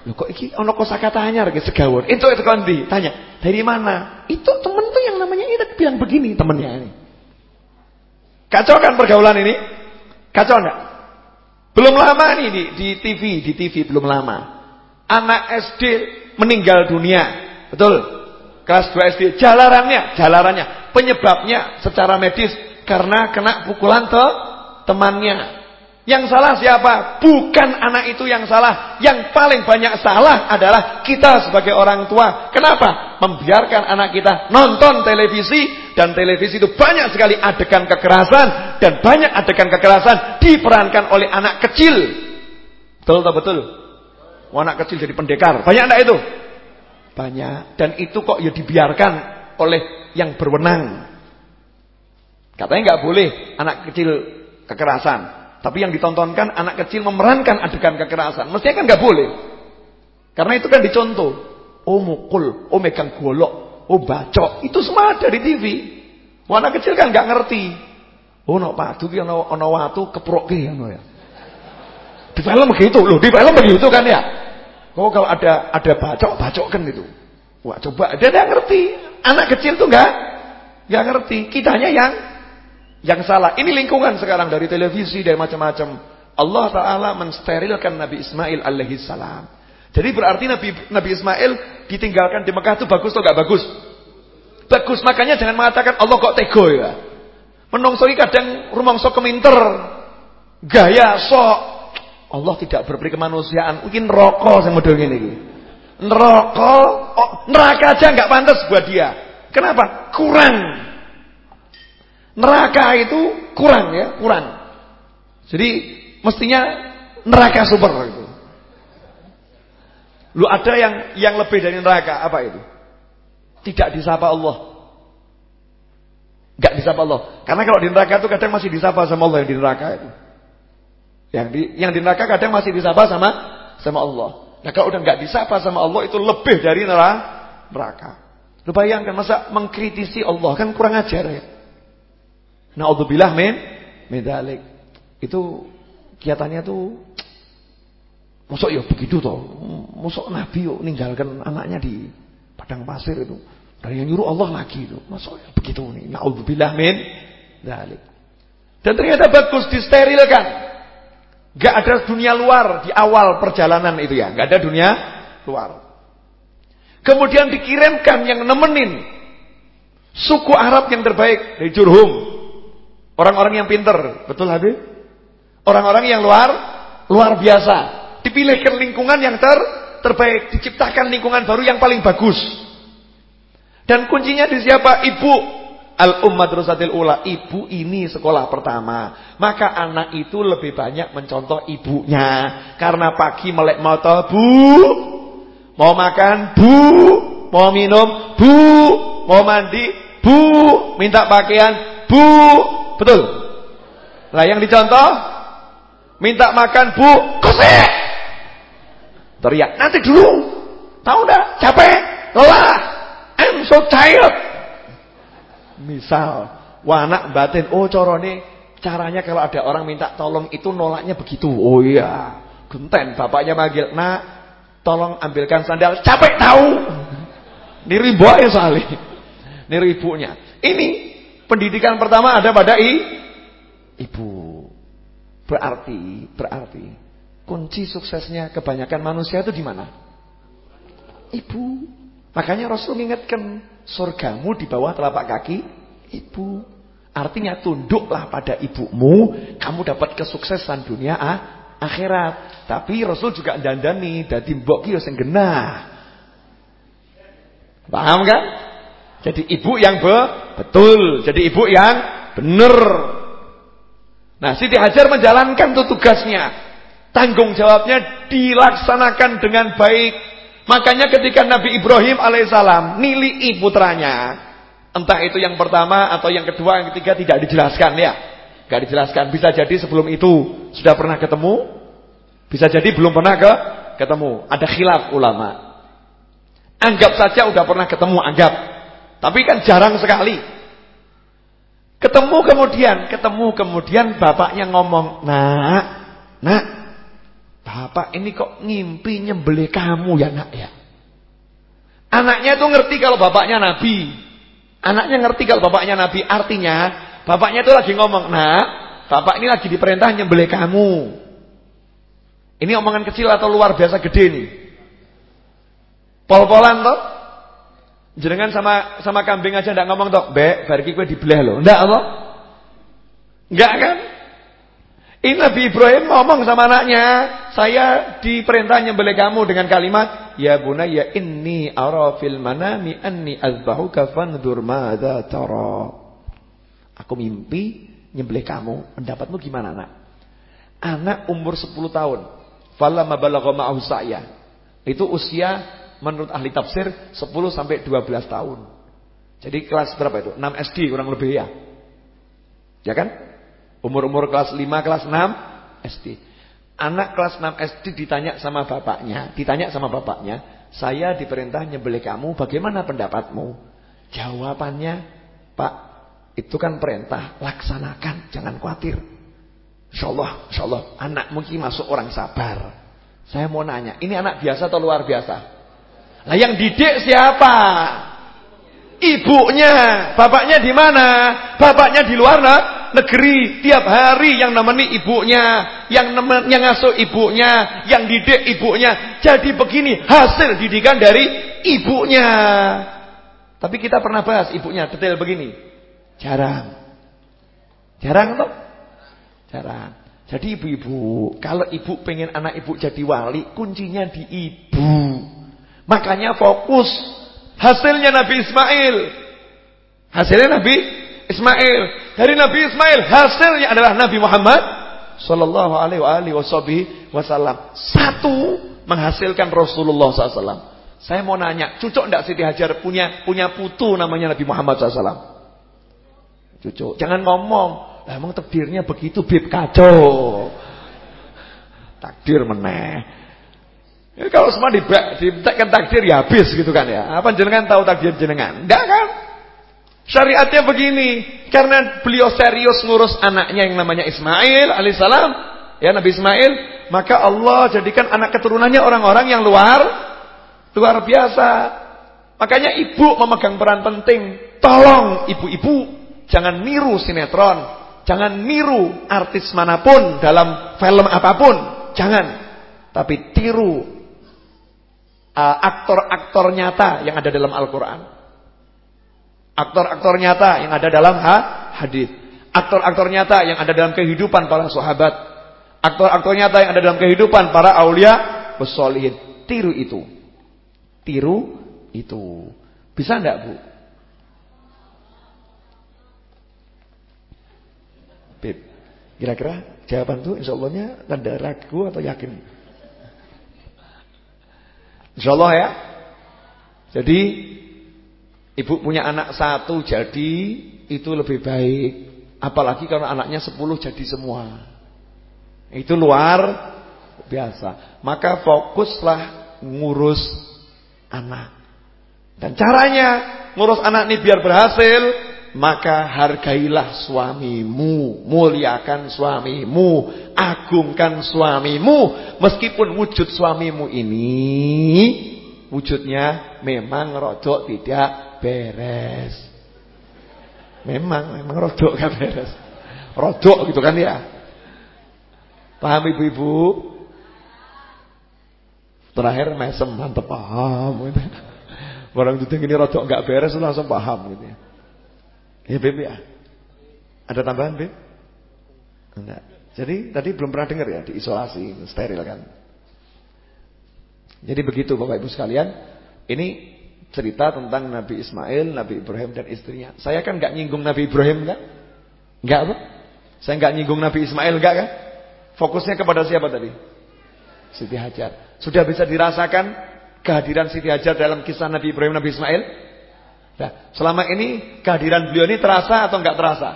Loh kok iki ono kosakata anyar segawon. Itu itu kondi. Tanya, dari mana? Itu temen tuh yang namanya itu bilang begini temennya ini. Kacau kan pergaulan ini? Kacau enggak? Belum lama nih di, di TV, di TV belum lama. Anak SD meninggal dunia. Betul? Kelas 2 SD. Jalarannya, jalarannya, penyebabnya secara medis karena kena pukulan ke temannya. Yang salah siapa? Bukan anak itu yang salah. Yang paling banyak salah adalah kita sebagai orang tua. Kenapa? Membiarkan anak kita nonton televisi. Dan televisi itu banyak sekali adegan kekerasan. Dan banyak adegan kekerasan diperankan oleh anak kecil. Betul atau betul? Oh, anak kecil jadi pendekar. Banyak enggak itu? Banyak. Dan itu kok ya dibiarkan oleh yang berwenang. Katanya nggak boleh anak kecil kekerasan. Tapi yang ditontonkan anak kecil memerankan adegan kekerasan. Mestinya kan nggak boleh. Karena itu kan dicontoh. Oh mukul, oh megang golok, oh bacok. Itu semua ada di TV. Oh, anak kecil kan nggak ngerti. Oh no padu ono ono watu keprokke ngono ya. Di film begitu loh, di film begitu kan ya. Oh kalau ada ada bacok, bacok kan itu. Wah coba dia nggak ngerti. Anak kecil tuh nggak nggak ngerti. Kitanya yang yang salah. Ini lingkungan sekarang dari televisi dari macam-macam. Allah Taala mensterilkan Nabi Ismail alaihi salam. Jadi berarti Nabi Nabi Ismail ditinggalkan di Mekah itu bagus atau gak bagus? Bagus. Makanya jangan mengatakan Allah kok tego ya. Menungsoi kadang rumangsa keminter. Gaya sok. Allah tidak berperi kemanusiaan. Mungkin rokok yang model ini. Neraka, oh, neraka aja nggak pantas buat dia. Kenapa? Kurang. Neraka itu kurang ya, kurang. Jadi mestinya neraka super itu. Lu ada yang yang lebih dari neraka apa itu? Tidak disapa Allah. Enggak disapa Allah. Karena kalau di neraka itu kadang masih disapa sama Allah yang di neraka itu. Yang di yang di neraka kadang masih disapa sama sama Allah. Nah kalau udah enggak disapa sama Allah itu lebih dari neraka. Lu bayangkan masa mengkritisi Allah kan kurang ajar ya. Naudzubillah min medalik. Itu kiatannya tuh Masuk ya begitu toh. Masuk Nabi yuk ninggalkan anaknya di padang pasir itu. Dan yang nyuruh Allah lagi itu. Masuk ya begitu nih. Naudzubillah min dalik. Dan ternyata bagus disterilkan. Gak ada dunia luar di awal perjalanan itu ya. Gak ada dunia luar. Kemudian dikirimkan yang nemenin Suku Arab yang terbaik dari Jurhum. Orang-orang yang pinter, betul Habib? Orang-orang yang luar luar biasa. Dipilihkan lingkungan yang ter terbaik, diciptakan lingkungan baru yang paling bagus. Dan kuncinya di siapa? Ibu. Al-Ummah Rusatil Ula. Ibu ini sekolah pertama. Maka anak itu lebih banyak mencontoh ibunya. Karena pagi melek motor, Bu. Mau makan, Bu. Mau minum, Bu. Mau mandi, Bu. Minta pakaian, Bu. Betul? Lah yang dicontoh, minta makan, Bu. Kosek. Teriak, nanti dulu. Tahu enggak? Capek, lelah. I'm so tired. Misal, wanak batin, oh corone caranya kalau ada orang minta tolong itu nolaknya begitu. Oh iya, genten bapaknya manggil, "Nak, tolong ambilkan sandal." Capek tahu. Niri ya sali. Niri ibunya. Ini pendidikan pertama ada pada i, ibu. Berarti, berarti kunci suksesnya kebanyakan manusia itu di mana? Ibu. Makanya Rasul mengingatkan surgamu di bawah telapak kaki ibu. Artinya tunduklah pada ibumu, kamu dapat kesuksesan dunia ah, akhirat. Tapi Rasul juga dandani dadi mbok ki sing genah. Paham kan? Jadi ibu yang be betul, jadi ibu yang benar. Nah, Siti Hajar menjalankan tuh tugasnya. Tanggung jawabnya dilaksanakan dengan baik. Makanya ketika Nabi Ibrahim alaihissalam nilai putranya, entah itu yang pertama atau yang kedua, yang ketiga tidak dijelaskan ya. Gak dijelaskan. Bisa jadi sebelum itu sudah pernah ketemu, bisa jadi belum pernah ke ketemu. Ada khilaf ulama. Anggap saja udah pernah ketemu, anggap. Tapi kan jarang sekali. Ketemu kemudian, ketemu kemudian bapaknya ngomong, "Nak, nak, Bapak ini kok ngimpi nyembelih kamu ya nak ya. Anaknya itu ngerti kalau bapaknya nabi. Anaknya ngerti kalau bapaknya nabi. Artinya bapaknya itu lagi ngomong, nak bapak ini lagi diperintah nyembelih kamu. Ini omongan kecil atau luar biasa gede nih. Pol-polan toh. Jenengan sama sama kambing aja ndak ngomong toh, "Bek, bar iki kowe dibelah lho." Ndak apa? Enggak kan? Ini Nabi Ibrahim ngomong sama anaknya, saya diperintah nyembelih kamu dengan kalimat, ya bunayya inni ara fil manami anni azbahuka fanzur madza tara. Aku mimpi nyembelih kamu, pendapatmu gimana, Nak? Anak umur 10 tahun, falamma balagha ma'ahu sa'ya. Itu usia menurut ahli tafsir 10 sampai 12 tahun. Jadi kelas berapa itu? 6 SD kurang lebih ya. Ya kan? Umur-umur kelas 5, kelas 6 SD. Anak kelas 6 SD ditanya sama bapaknya, ditanya sama bapaknya, "Saya diperintah nyembelih kamu, bagaimana pendapatmu?" Jawabannya, "Pak, itu kan perintah, laksanakan, jangan khawatir." Insyaallah, insyaallah anak mungkin masuk orang sabar. Saya mau nanya, ini anak biasa atau luar biasa? Lah yang didik siapa? Ibunya, bapaknya di mana? Bapaknya di luar nah? negeri tiap hari yang nemeni ibunya, yang nemen, yang ngasuh ibunya, yang didik ibunya. Jadi begini hasil didikan dari ibunya. Tapi kita pernah bahas ibunya detail begini. Jarang. Jarang toh? Jarang. Jadi ibu-ibu, kalau ibu pengen anak ibu jadi wali, kuncinya di ibu. Makanya fokus. Hasilnya Nabi Ismail. Hasilnya Nabi Ismail. Dari Nabi Ismail hasilnya adalah Nabi Muhammad sallallahu alaihi wasallam. Satu menghasilkan Rasulullah SAW. Saya mau nanya, cocok enggak Siti Hajar punya punya putu namanya Nabi Muhammad SAW? Cocok. Jangan ngomong, lah emang takdirnya begitu bib kacau. Takdir meneh. Ya, kalau semua dibekkan takdir ya habis gitu kan ya. Apa jenengan tahu takdir jenengan? Enggak kan? Syariatnya begini, karena beliau serius ngurus anaknya yang namanya Ismail alaihissalam, ya Nabi Ismail, maka Allah jadikan anak keturunannya orang-orang yang luar luar biasa. Makanya ibu memegang peran penting. Tolong ibu-ibu jangan niru sinetron, jangan niru artis mana pun dalam film apa pun, jangan. Tapi tiru aktor-aktor uh, nyata yang ada dalam Al-Qur'an. Aktor-aktor nyata yang ada dalam ha hadis. Aktor-aktor nyata yang ada dalam kehidupan para sahabat. Aktor-aktor nyata yang ada dalam kehidupan para aulia wassalihin. Tiru itu. Tiru itu. Bisa enggak, Bu? Bib. Kira-kira jawaban itu insyaallah tanda ragu atau yakin? Insyaallah ya. Jadi ibu punya anak satu jadi itu lebih baik. Apalagi kalau anaknya sepuluh jadi semua. Itu luar biasa. Maka fokuslah ngurus anak. Dan caranya ngurus anak ini biar berhasil, maka hargailah suamimu, muliakan suamimu, agungkan suamimu, meskipun wujud suamimu ini wujudnya memang rodok tidak beres. Memang memang rodok gak beres. Rodok gitu kan ya. Paham ibu-ibu? Terakhir mesem mantep paham gitu. Orang itu ini rodok gak beres langsung paham gitu ya. Ya Beb ya. Ada tambahan Beb? Enggak. Jadi tadi belum pernah dengar ya diisolasi, steril kan. Jadi begitu Bapak Ibu sekalian, ini cerita tentang Nabi Ismail, Nabi Ibrahim dan istrinya. Saya kan nggak nyinggung Nabi Ibrahim kan? Enggak apa? Saya nggak nyinggung Nabi Ismail enggak kan? Fokusnya kepada siapa tadi? Siti Hajar. Sudah bisa dirasakan kehadiran Siti Hajar dalam kisah Nabi Ibrahim Nabi Ismail? Nah, selama ini kehadiran beliau ini terasa atau enggak terasa?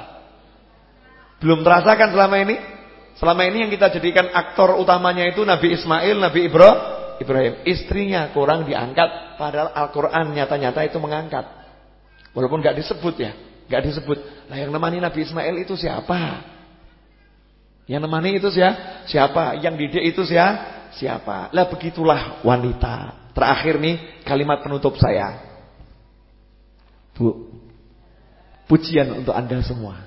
Belum terasa kan selama ini? Selama ini yang kita jadikan aktor utamanya itu Nabi Ismail, Nabi Ibrahim, Ibrahim. Istrinya kurang diangkat, padahal Al-Quran nyata-nyata itu mengangkat. Walaupun enggak disebut ya, enggak disebut. Nah yang nemani Nabi Ismail itu siapa? Yang nemani itu siapa? Siapa? Yang didik itu siapa? Siapa? Lah begitulah wanita. Terakhir nih kalimat penutup saya. Bu, pujian untuk anda semua.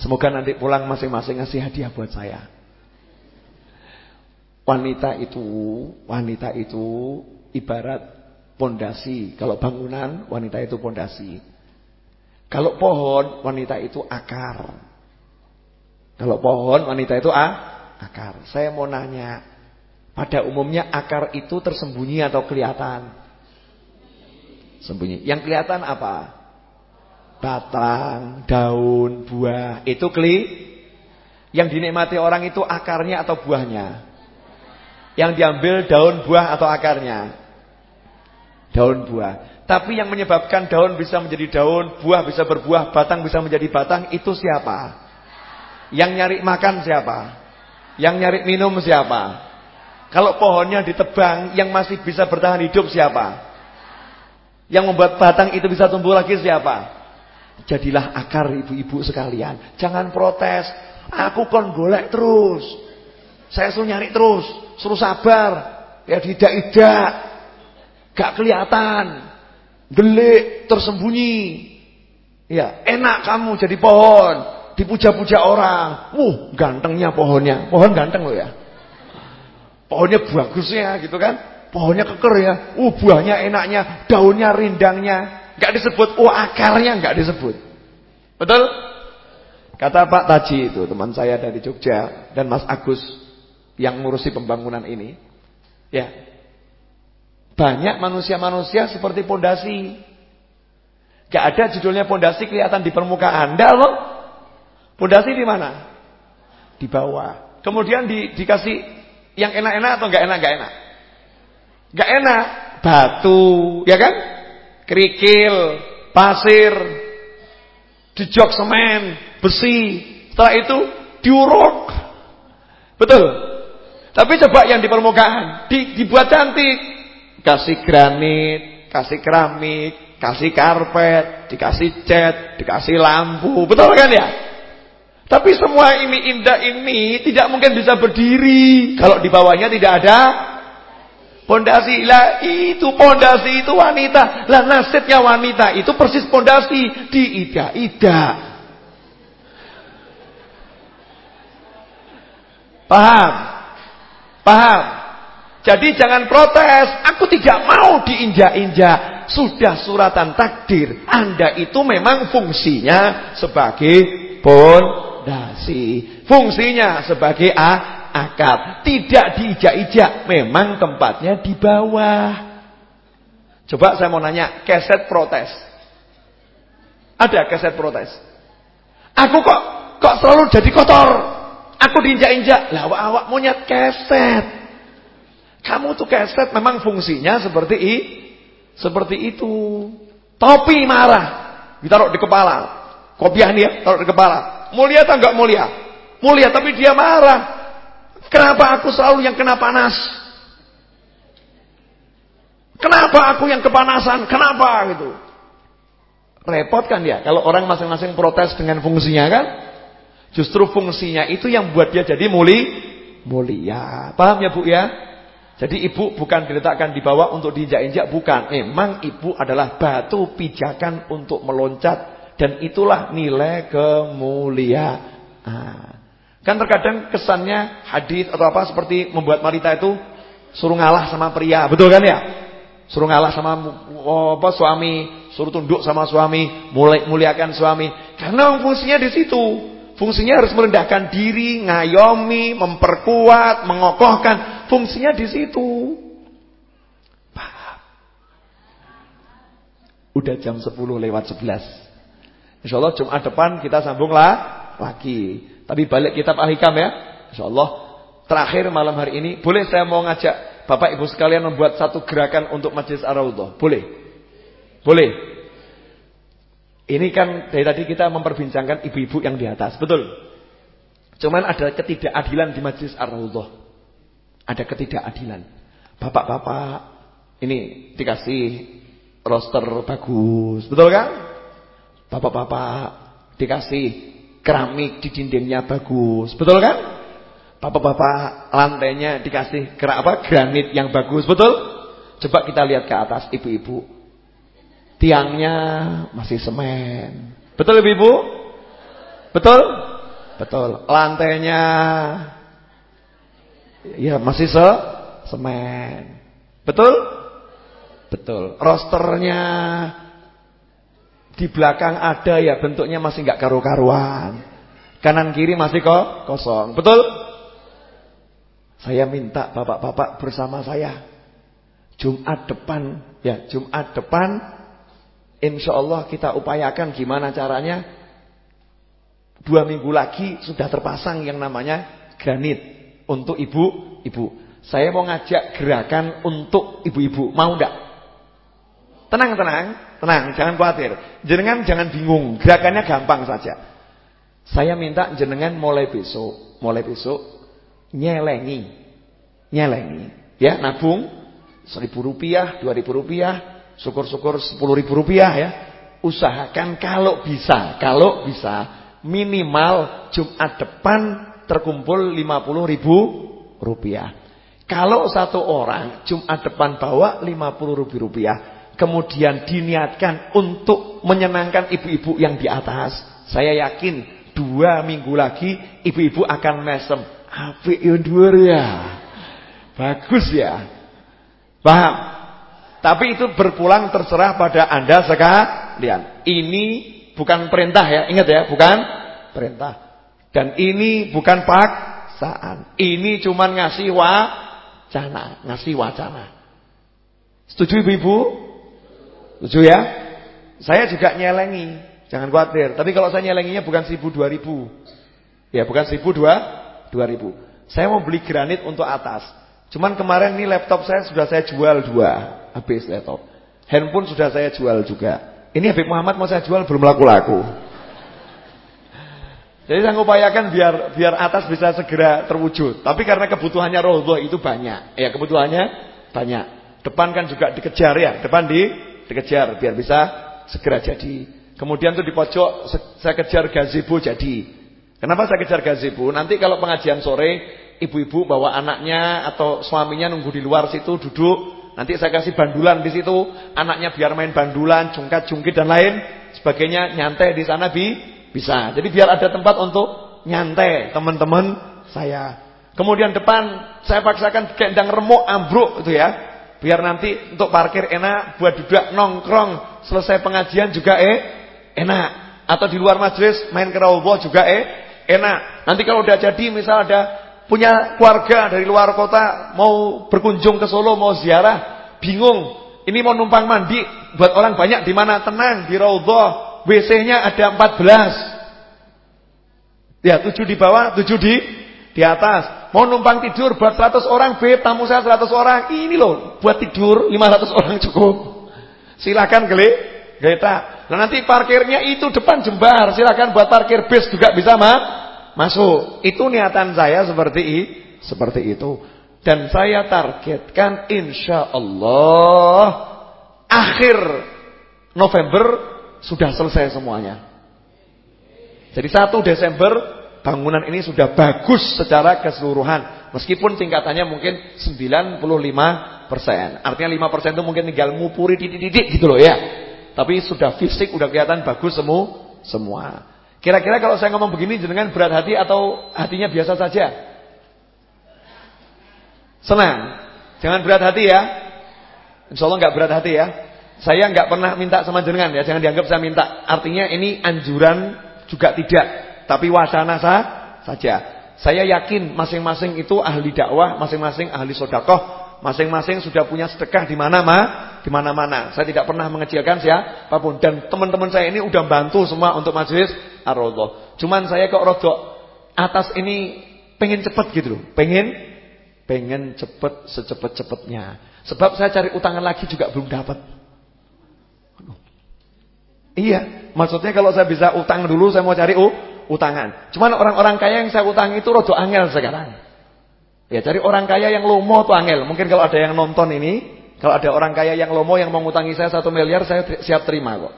Semoga nanti pulang masing-masing ngasih hadiah buat saya. Wanita itu, wanita itu ibarat pondasi. Kalau bangunan, wanita itu pondasi. Kalau pohon, wanita itu akar. Kalau pohon, wanita itu ah, akar. Saya mau nanya, pada umumnya akar itu tersembunyi atau kelihatan? Sembunyi. Yang kelihatan apa? Batang, daun, buah. Itu kli. Yang dinikmati orang itu akarnya atau buahnya? Yang diambil daun, buah atau akarnya? Daun, buah. Tapi yang menyebabkan daun bisa menjadi daun, buah bisa berbuah, batang bisa menjadi batang, itu siapa? Yang nyari makan siapa? Yang nyari minum siapa? Kalau pohonnya ditebang, yang masih bisa bertahan hidup siapa? Yang membuat batang itu bisa tumbuh lagi siapa? Jadilah akar ibu-ibu sekalian. Jangan protes. Aku kon golek terus. Saya suruh nyari terus. Suruh sabar. Ya tidak-tidak. Gak kelihatan. Gelik, tersembunyi. Ya, enak kamu jadi pohon. Dipuja-puja orang. Wuh, gantengnya pohonnya. Pohon ganteng loh ya. Pohonnya bagus ya gitu kan. Pohonnya keker ya. Uh buahnya enaknya, daunnya rindangnya. Enggak disebut, oh akarnya enggak disebut. Betul? Kata Pak Taji itu, teman saya dari Jogja dan Mas Agus yang ngurusi pembangunan ini. Ya. Banyak manusia-manusia seperti pondasi. Gak ada judulnya pondasi kelihatan di permukaan. Enggak loh. Pondasi di mana? Di bawah. Kemudian di, dikasih yang enak-enak atau enggak enak? Enggak enak. Enggak enak. Batu, ya kan? Kerikil, pasir, dijok semen, besi. Setelah itu diuruk. Betul. Tapi coba yang di permukaan, di, dibuat cantik. Kasih granit, kasih keramik, kasih karpet, dikasih cat, dikasih lampu. Betul kan ya? Tapi semua ini indah ini tidak mungkin bisa berdiri kalau di bawahnya tidak ada pondasi. Lah itu pondasi itu wanita. Lah nasibnya wanita itu persis pondasi di ida-ida. Paham? Paham? Jadi jangan protes. Aku tidak mau diinjak-injak. Sudah suratan takdir. Anda itu memang fungsinya sebagai pondasi. Fungsinya sebagai a, akad. Tidak diinjak-injak. Memang tempatnya di bawah. Coba saya mau nanya, keset protes. Ada keset protes. Aku kok kok selalu jadi kotor. Aku diinjak-injak. Lah awak-awak monyet keset. Kamu tuh keset memang fungsinya seperti i, seperti itu. Topi marah, ditaruh di kepala. Kopiah nih ya, taruh di kepala. Mulia atau enggak mulia? Mulia tapi dia marah. Kenapa aku selalu yang kena panas? Kenapa aku yang kepanasan? Kenapa gitu? Repot kan ya kalau orang masing-masing protes dengan fungsinya kan? Justru fungsinya itu yang buat dia jadi muli mulia. Paham ya Bu ya? Jadi ibu bukan diletakkan di bawah untuk diinjak-injak, bukan. Memang ibu adalah batu pijakan untuk meloncat dan itulah nilai kemuliaan. Kan terkadang kesannya hadis atau apa seperti membuat wanita itu suruh ngalah sama pria, betul kan ya? Suruh ngalah sama oh, apa suami, suruh tunduk sama suami, mulai muliakan suami. Karena fungsinya di situ. Fungsinya harus merendahkan diri, ngayomi, memperkuat, mengokohkan. Fungsinya di situ. Paham? Udah jam 10 lewat 11. Insya Allah Jumat depan kita sambunglah lagi. Tapi balik kitab Al-Hikam ya. Insya Allah terakhir malam hari ini. Boleh saya mau ngajak Bapak Ibu sekalian membuat satu gerakan untuk Majlis Ar-Raudhah. Boleh? Boleh? Ini kan dari tadi kita memperbincangkan ibu-ibu yang di atas, betul? Cuman ada ketidakadilan di Majlis Ar-Raudhah. Ada ketidakadilan. Bapak-bapak ini dikasih roster bagus, betul kan? Bapak-bapak dikasih keramik di dindingnya bagus, betul kan? Bapak-bapak lantainya dikasih kerak apa? Granit yang bagus, betul? Coba kita lihat ke atas ibu-ibu. Tiangnya masih semen. Betul Ibu? Betul? Betul. Lantainya ya masih se semen. Betul? Betul. Rosternya di belakang ada ya bentuknya masih nggak karu-karuan. Kanan kiri masih kok kosong. Betul? Saya minta bapak-bapak bersama saya Jumat depan ya Jumat depan Insya Allah kita upayakan gimana caranya Dua minggu lagi sudah terpasang yang namanya granit Untuk ibu-ibu Saya mau ngajak gerakan untuk ibu-ibu Mau enggak? Tenang, tenang, jangan khawatir Jenengan jangan bingung, gerakannya gampang saja Saya minta jenengan mulai besok Mulai besok Nyelengi Nyelengi Ya, nabung Seribu rupiah, dua ribu rupiah Syukur-syukur sepuluh ribu rupiah ya. Usahakan kalau bisa, kalau bisa minimal Jumat depan terkumpul lima puluh ribu rupiah. Kalau satu orang Jumat depan bawa lima puluh ribu rupiah, kemudian diniatkan untuk menyenangkan ibu-ibu yang di atas, saya yakin dua minggu lagi ibu-ibu akan mesem. Apik yo ya. Bagus ya. Paham? Tapi itu berpulang terserah pada Anda sekalian. Ini bukan perintah ya, ingat ya, bukan perintah. Dan ini bukan paksaan. Ini cuman ngasih wacana, ngasih wacana. Setuju Ibu-ibu? Setuju ya? Saya juga nyelengi, jangan khawatir. Tapi kalau saya nyelenginya bukan 1000 2000. Ya, bukan 1000 2000. Saya mau beli granit untuk atas. Cuman kemarin ini laptop saya sudah saya jual dua habis laptop. Handphone sudah saya jual juga. Ini Habib Muhammad mau saya jual belum laku-laku. Jadi saya upayakan biar biar atas bisa segera terwujud. Tapi karena kebutuhannya Rasulullah itu banyak. Ya kebutuhannya banyak. Depan kan juga dikejar ya. Depan di dikejar biar bisa segera jadi. Kemudian tuh di pojok saya kejar gazebo jadi. Kenapa saya kejar gazebo? Nanti kalau pengajian sore ibu-ibu bawa anaknya atau suaminya nunggu di luar situ duduk Nanti saya kasih bandulan di situ, anaknya biar main bandulan, jungkat, jungkit dan lain sebagainya, nyantai di sana bi bisa. Jadi biar ada tempat untuk nyantai teman-teman saya. Kemudian depan saya paksakan gendang remuk ambruk itu ya. Biar nanti untuk parkir enak, buat duduk nongkrong, selesai pengajian juga eh enak. Atau di luar majelis main kerawuh juga eh enak. Nanti kalau udah jadi misal ada punya keluarga dari luar kota mau berkunjung ke Solo mau ziarah, bingung. Ini mau numpang mandi buat orang banyak di mana tenang di Raudhah. WC-nya ada 14. Ya, 7 di bawah, 7 di di atas. Mau numpang tidur buat 100 orang, Beb, tamu saya 100 orang. Ini loh, buat tidur 500 orang cukup. Silakan gele, geleta. Nah nanti parkirnya itu depan jembar. Silakan buat parkir bis juga bisa mah masuk. Itu niatan saya seperti i, seperti itu. Dan saya targetkan insya Allah akhir November sudah selesai semuanya. Jadi 1 Desember bangunan ini sudah bagus secara keseluruhan. Meskipun tingkatannya mungkin 95%. Artinya 5% itu mungkin tinggal mupuri didik-didik gitu loh ya. Tapi sudah fisik udah kelihatan bagus semua semua. Kira-kira kalau saya ngomong begini jenengan berat hati atau hatinya biasa saja? Senang. Jangan berat hati ya. Insya Allah nggak berat hati ya. Saya nggak pernah minta sama jenengan ya, jangan dianggap saya minta. Artinya ini anjuran juga tidak tapi wacana sah saja. Saya yakin masing-masing itu ahli dakwah, masing-masing ahli sodakoh, masing-masing sudah punya sedekah di mana ma, di mana-mana. Saya tidak pernah mengecilkan siapa pun dan teman-teman saya ini udah bantu semua untuk majelis ar-rodho. Cuman saya kok rodok atas ini pengen cepet gitu loh, pengen pengen cepet secepat-cepatnya. Sebab saya cari utangan lagi juga belum dapat. Iya, maksudnya kalau saya bisa utang dulu, saya mau cari uh, utangan. Cuman orang-orang kaya yang saya utang itu rodo angel sekarang. Ya cari orang kaya yang lomo tuh angel. Mungkin kalau ada yang nonton ini, kalau ada orang kaya yang lomo yang mau ngutangi saya satu miliar, saya siap terima kok.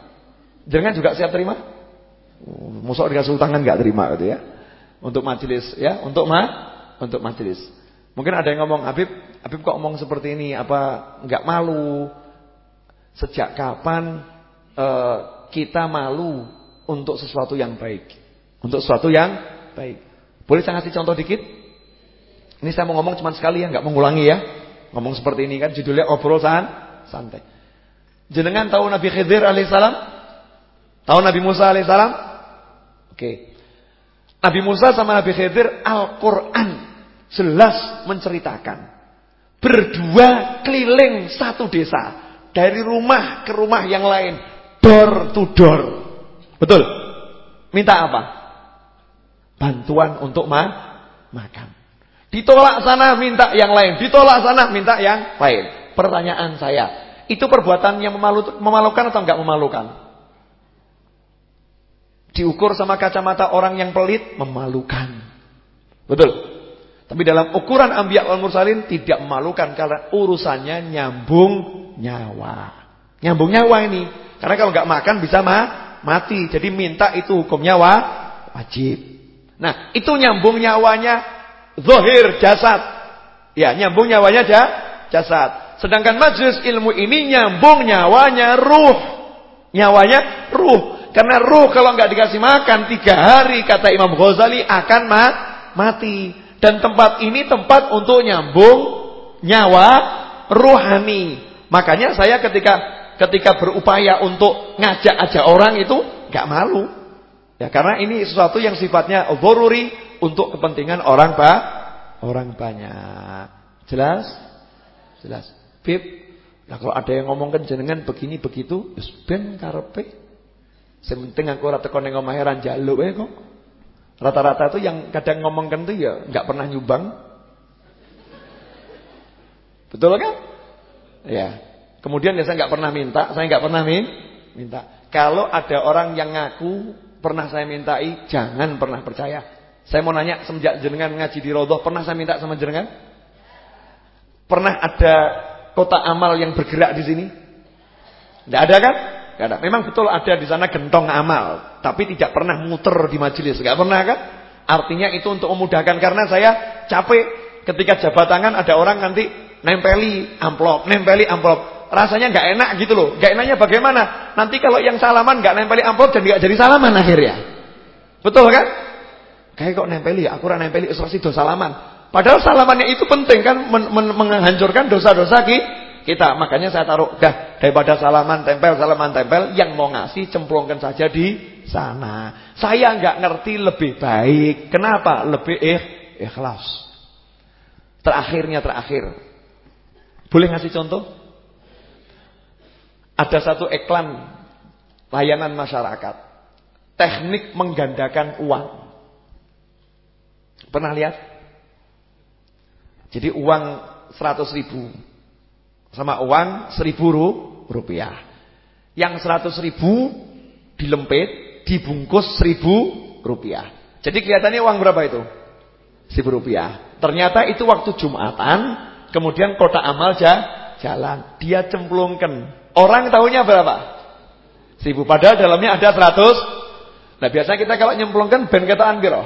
Jangan juga siap terima? Musuh dikasih utangan nggak terima gitu ya. Untuk majelis ya, untuk ma, untuk majelis. Mungkin ada yang ngomong Habib, Habib kok ngomong seperti ini? Apa nggak malu? Sejak kapan uh, kita malu untuk sesuatu yang baik? Untuk sesuatu yang baik. Boleh saya kasih contoh dikit? Ini saya mau ngomong cuma sekali ya, nggak mengulangi ya. Ngomong seperti ini kan judulnya obrol san, santai. Jenengan tahu Nabi Khidir alaihissalam? Tahu Nabi Musa alaihissalam? Oke. Nabi Musa sama Nabi Khidir Al-Qur'an jelas menceritakan berdua keliling satu desa dari rumah ke rumah yang lain door to door. Betul? Minta apa? Bantuan untuk ma makan. Ditolak sana minta yang lain, ditolak sana minta yang lain. Pertanyaan saya, itu perbuatan yang memalu, memalukan atau enggak memalukan? Diukur sama kacamata orang yang pelit, memalukan. Betul. Tapi dalam ukuran ambiya wal mursalin tidak memalukan karena urusannya nyambung nyawa. Nyambung nyawa ini. Karena kalau enggak makan bisa ma mati. Jadi minta itu hukum nyawa wajib. Nah, itu nyambung nyawanya zohir jasad. Ya, nyambung nyawanya ja, jasad. Sedangkan majlis ilmu ini nyambung nyawanya ruh. Nyawanya ruh. Karena ruh kalau nggak dikasih makan tiga hari kata Imam Ghazali akan ma mati. Dan tempat ini tempat untuk nyambung nyawa ruhani. Makanya saya ketika ketika berupaya untuk ngajak-ajak orang itu nggak malu. Ya, karena ini sesuatu yang sifatnya dhururi untuk kepentingan orang ba orang banyak. Jelas? Jelas. Bib, nah kalau ada yang ngomongkan jenengan begini begitu, wis ben karepe. Sing penting aku ora teko ning omahe wae kok. Rata-rata itu yang kadang ngomongkan tuh ya enggak pernah nyumbang. Betul kan? Ya. Kemudian ya saya enggak pernah minta, saya enggak pernah min minta. Kalau ada orang yang ngaku pernah saya mintai, jangan pernah percaya. Saya mau nanya, semenjak jenengan ngaji di Rodoh, pernah saya minta sama jenengan? Pernah ada kota amal yang bergerak di sini? Tidak ada kan? Tidak ada. Memang betul ada di sana gentong amal, tapi tidak pernah muter di majelis. Tidak pernah kan? Artinya itu untuk memudahkan karena saya capek ketika jabat tangan ada orang nanti nempeli amplop, nempeli amplop rasanya nggak enak gitu loh. Nggak enaknya bagaimana? Nanti kalau yang salaman nggak nempeli amplop dan nggak jadi salaman akhirnya. Betul kan? Kayak kok nempeli ya, aku ora nempeli wis do salaman. Padahal salamannya itu penting kan men men menghancurkan dosa-dosa kita. Makanya saya taruh dah daripada salaman tempel salaman tempel yang mau ngasih cemplungkan saja di sana. Saya nggak ngerti lebih baik. Kenapa? Lebih eh ikhlas. Terakhirnya terakhir. Boleh ngasih contoh? Ada satu iklan layanan masyarakat. Teknik menggandakan uang. Pernah lihat? Jadi uang 100 ribu sama uang 1000 rupiah. Yang 100 ribu dilempit, dibungkus 1000 rupiah. Jadi kelihatannya uang berapa itu? 1000 rupiah. Ternyata itu waktu Jumatan, kemudian kota amal jalan. Dia cemplungkan. Orang tahunya berapa? Seribu. Padahal dalamnya ada seratus. Nah biasanya kita kalau nyemplungkan ben ketaan biro.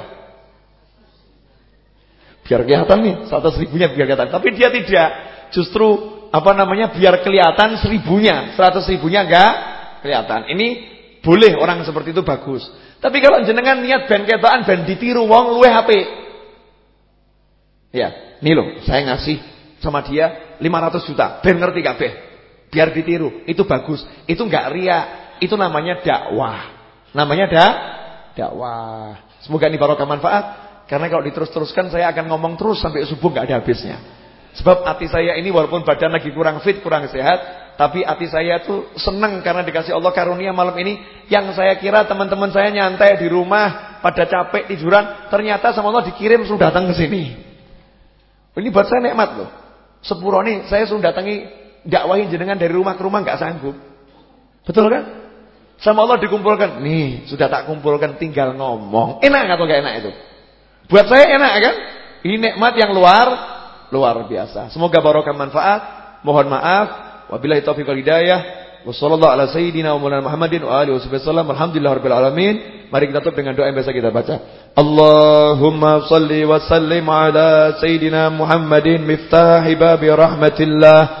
Biar kelihatan nih, seratus ribunya biar kelihatan. Tapi dia tidak. Justru apa namanya biar kelihatan seribunya, seratus ribunya enggak kelihatan. Ini boleh orang seperti itu bagus. Tapi kalau jenengan niat ben ketaan ben ditiru wong luwe HP. Ya, nih loh, saya ngasih sama dia 500 juta, ben ngerti kabeh. Biar ditiru, itu bagus. Itu enggak ria, itu namanya dakwah. Namanya da dakwah. Semoga ini barokah manfaat. Karena kalau diterus-teruskan saya akan ngomong terus sampai subuh nggak ada habisnya. Sebab hati saya ini walaupun badan lagi kurang fit, kurang sehat, tapi hati saya tuh senang karena dikasih Allah karunia malam ini. Yang saya kira teman-teman saya nyantai di rumah, pada capek tiduran, ternyata sama Allah dikirim sudah datang ke sini. Ini buat saya nikmat loh. Sepuro nih saya sudah datangi dakwahin jenengan dari rumah ke rumah nggak sanggup. Betul kan? Sama Allah dikumpulkan. Nih, sudah tak kumpulkan tinggal ngomong. Enak atau enggak enak itu? Buat saya enak kan? Ini nikmat yang luar luar biasa. Semoga barokah manfaat. Mohon maaf. Wabillahi taufiq wal hidayah. Wassallallahu ala sayyidina wa maulana Muhammadin wa alihi wasallam. Alhamdulillahirabbil alamin. Mari kita tutup dengan doa yang biasa kita baca. Allahumma salli wa sallim ala sayyidina Muhammadin miftahi babi rahmatillah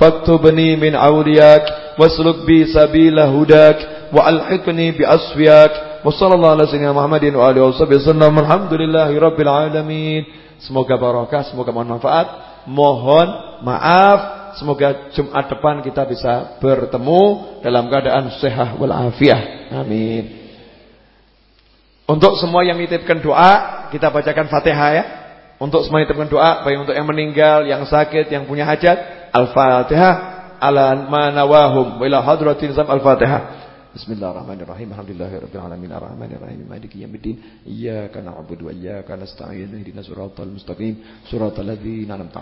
فاكتبني من أولياك واسلك بي سبيل هداك وألحقني بأصفياك وصلى الله على سيدنا محمد وآله وصحبه وسلم الحمد لله رب العالمين Semoga barakah, semoga bermanfaat. Mohon maaf, semoga Jumat depan kita bisa bertemu dalam keadaan sehat walafiat. Amin. Untuk semua yang nitipkan doa, kita bacakan Fatihah ya. Untuk semua yang nitipkan doa, baik untuk yang meninggal, yang sakit, yang punya hajat, Al-Fatihah. على ما نواهم وإلى حضرة نظام الفاتحة بسم الله الرحمن الرحيم الحمد لله رب العالمين الرحمن الرحيم مالك يوم الدين إياك نعبد وإياك نستعين اهدنا الصراط المستقيم صراط الذين أنعمت